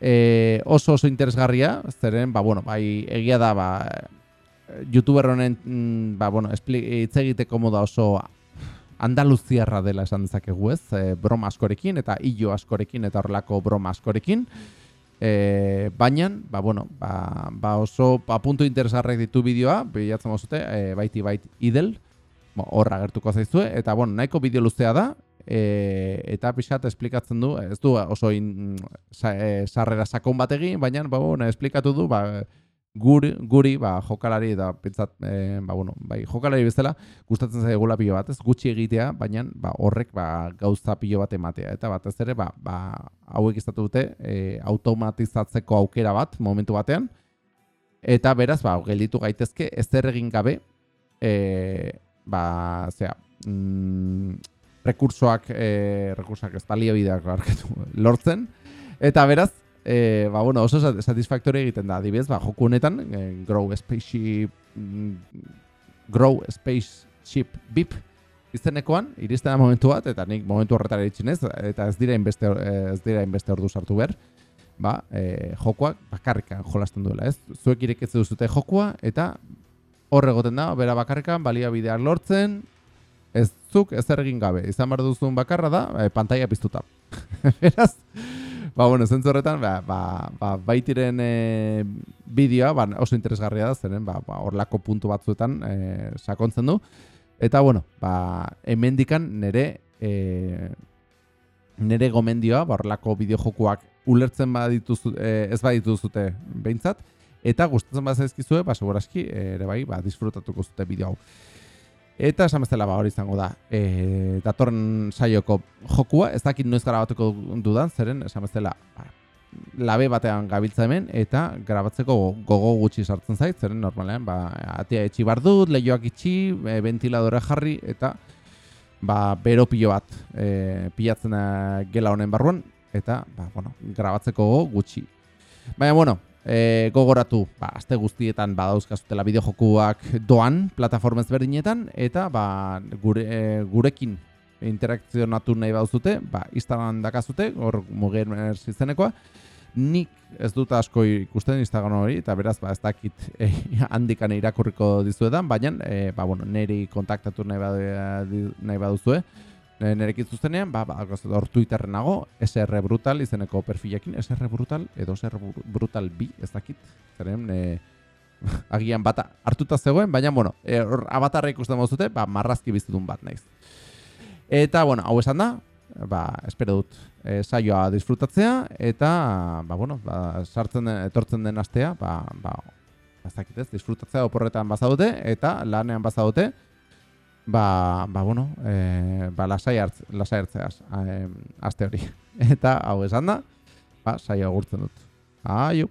E, oso oso interesgarria, zeren, ba, bueno, bai, egia da, ba, youtuber honen, mm, ba, bueno, hitz egiteko moda oso Andaluziarra dela esan dezakegu ez, e, broma askorekin eta hilo askorekin eta horrelako broma askorekin. E, Baina, ba, bueno, ba, ba oso ba, puntu interesarrek ditu bideoa, bilatzen mozute, e, baiti bait idel, horra gertuko zaizue, eta bueno, nahiko bideo luzea da, e, eta pixat esplikatzen du, ez du oso in, sa, e, sarrera sakon batekin, baina ba, bueno, esplikatu du, ba, guri, guri ba, jokalari eta pentsat, e, ba, bueno, bai, jokalari bezala gustatzen zaigula pilo bat, ez? Gutxi egitea, baina ba, horrek ba, gauza pilo bat ematea. Eta batez ere, ba, ba, hauek izatu dute e, automatizatzeko aukera bat momentu batean, eta beraz, ba, gelditu gaitezke ez egin gabe, e, ba, zera, mm, rekursoak, e, rekursoak ez baliabideak lortzen, eta beraz, e, ba, bueno, oso satisfactory egiten da. Adibidez, ba, joku honetan, e, Grow Spaceship mm, Grow Spaceship Bip izenekoan, iristen da momentu bat, eta nik momentu horretara itxinez, eta ez dira inbeste, ez dira inbeste ordu sartu behar, ba, e, jokoak bakarrikan jolasten duela, ez? Zuek ireketze duzute jokua, eta horre goten da, bera bakarrikan, balia bideak lortzen, ez zuk ez egin gabe. Izan behar duzun bakarra da, e, pantalla piztuta. Beraz, ba, bueno, zentzu horretan, ba, ba, ba, baitiren e, bideoa, ba, oso interesgarria da, zeren, ba, ba, orlako puntu batzuetan e, sakontzen du. Eta, bueno, ba, emendikan nere, e, nere gomendioa, ba, orlako bideojokuak ulertzen badituzu, e, ez badituzute behintzat, eta gustatzen bat zaizkizue, ba, segurazki, ere bai, ba, disfrutatuko zute bideo hau. Eta esan bezala ba hori izango da. E, datorren saioko jokua, ez dakit noiz grabatuko dudan, zeren esan bezala ba, labe batean gabiltza hemen eta grabatzeko gogo gutxi sartzen zait, zeren normalean ba atea etxi bar dut, leioak itxi, e, ventiladore jarri eta ba bero pilo bat e, pilatzen gela honen barruan eta ba, bueno, grabatzeko gutxi. Baina bueno, e, gogoratu, ba, azte guztietan badauzkazutela bideojokuak doan plataforma ezberdinetan eta ba, gure, e, gurekin interakzionatu nahi baduzute, ba, Instagram dakazute, hor mugen izenekoa, nik ez dut asko ikusten Instagram hori, eta beraz, ba, ez dakit e, handikan irakurriko dizuetan, baina, e, ba, bueno, neri kontaktatu nahi, nahi baduzue, Nerekin zuztenean, ba, ba, hor Twitterren nago, SR Brutal izeneko perfilekin, SR Brutal edo SR Brutal B, ez dakit, zeren, e, agian bata hartuta zegoen, baina, bueno, e, hor abatarra ikusten mozute, ba, marrazki bizitun bat naiz. Eta, bueno, hau esan da, ba, espero dut, e, saioa disfrutatzea, eta, ba, bueno, ba, sartzen den, etortzen den astea, ba, ba, ez dakit ez, disfrutatzea oporretan bazaute, eta lanean bazaute, ba, ba bueno, e, ba, lasai, hartz, lasai hartzeaz, e, aste hori. Eta, hau esan da, ba, saio agurtzen dut. Aio!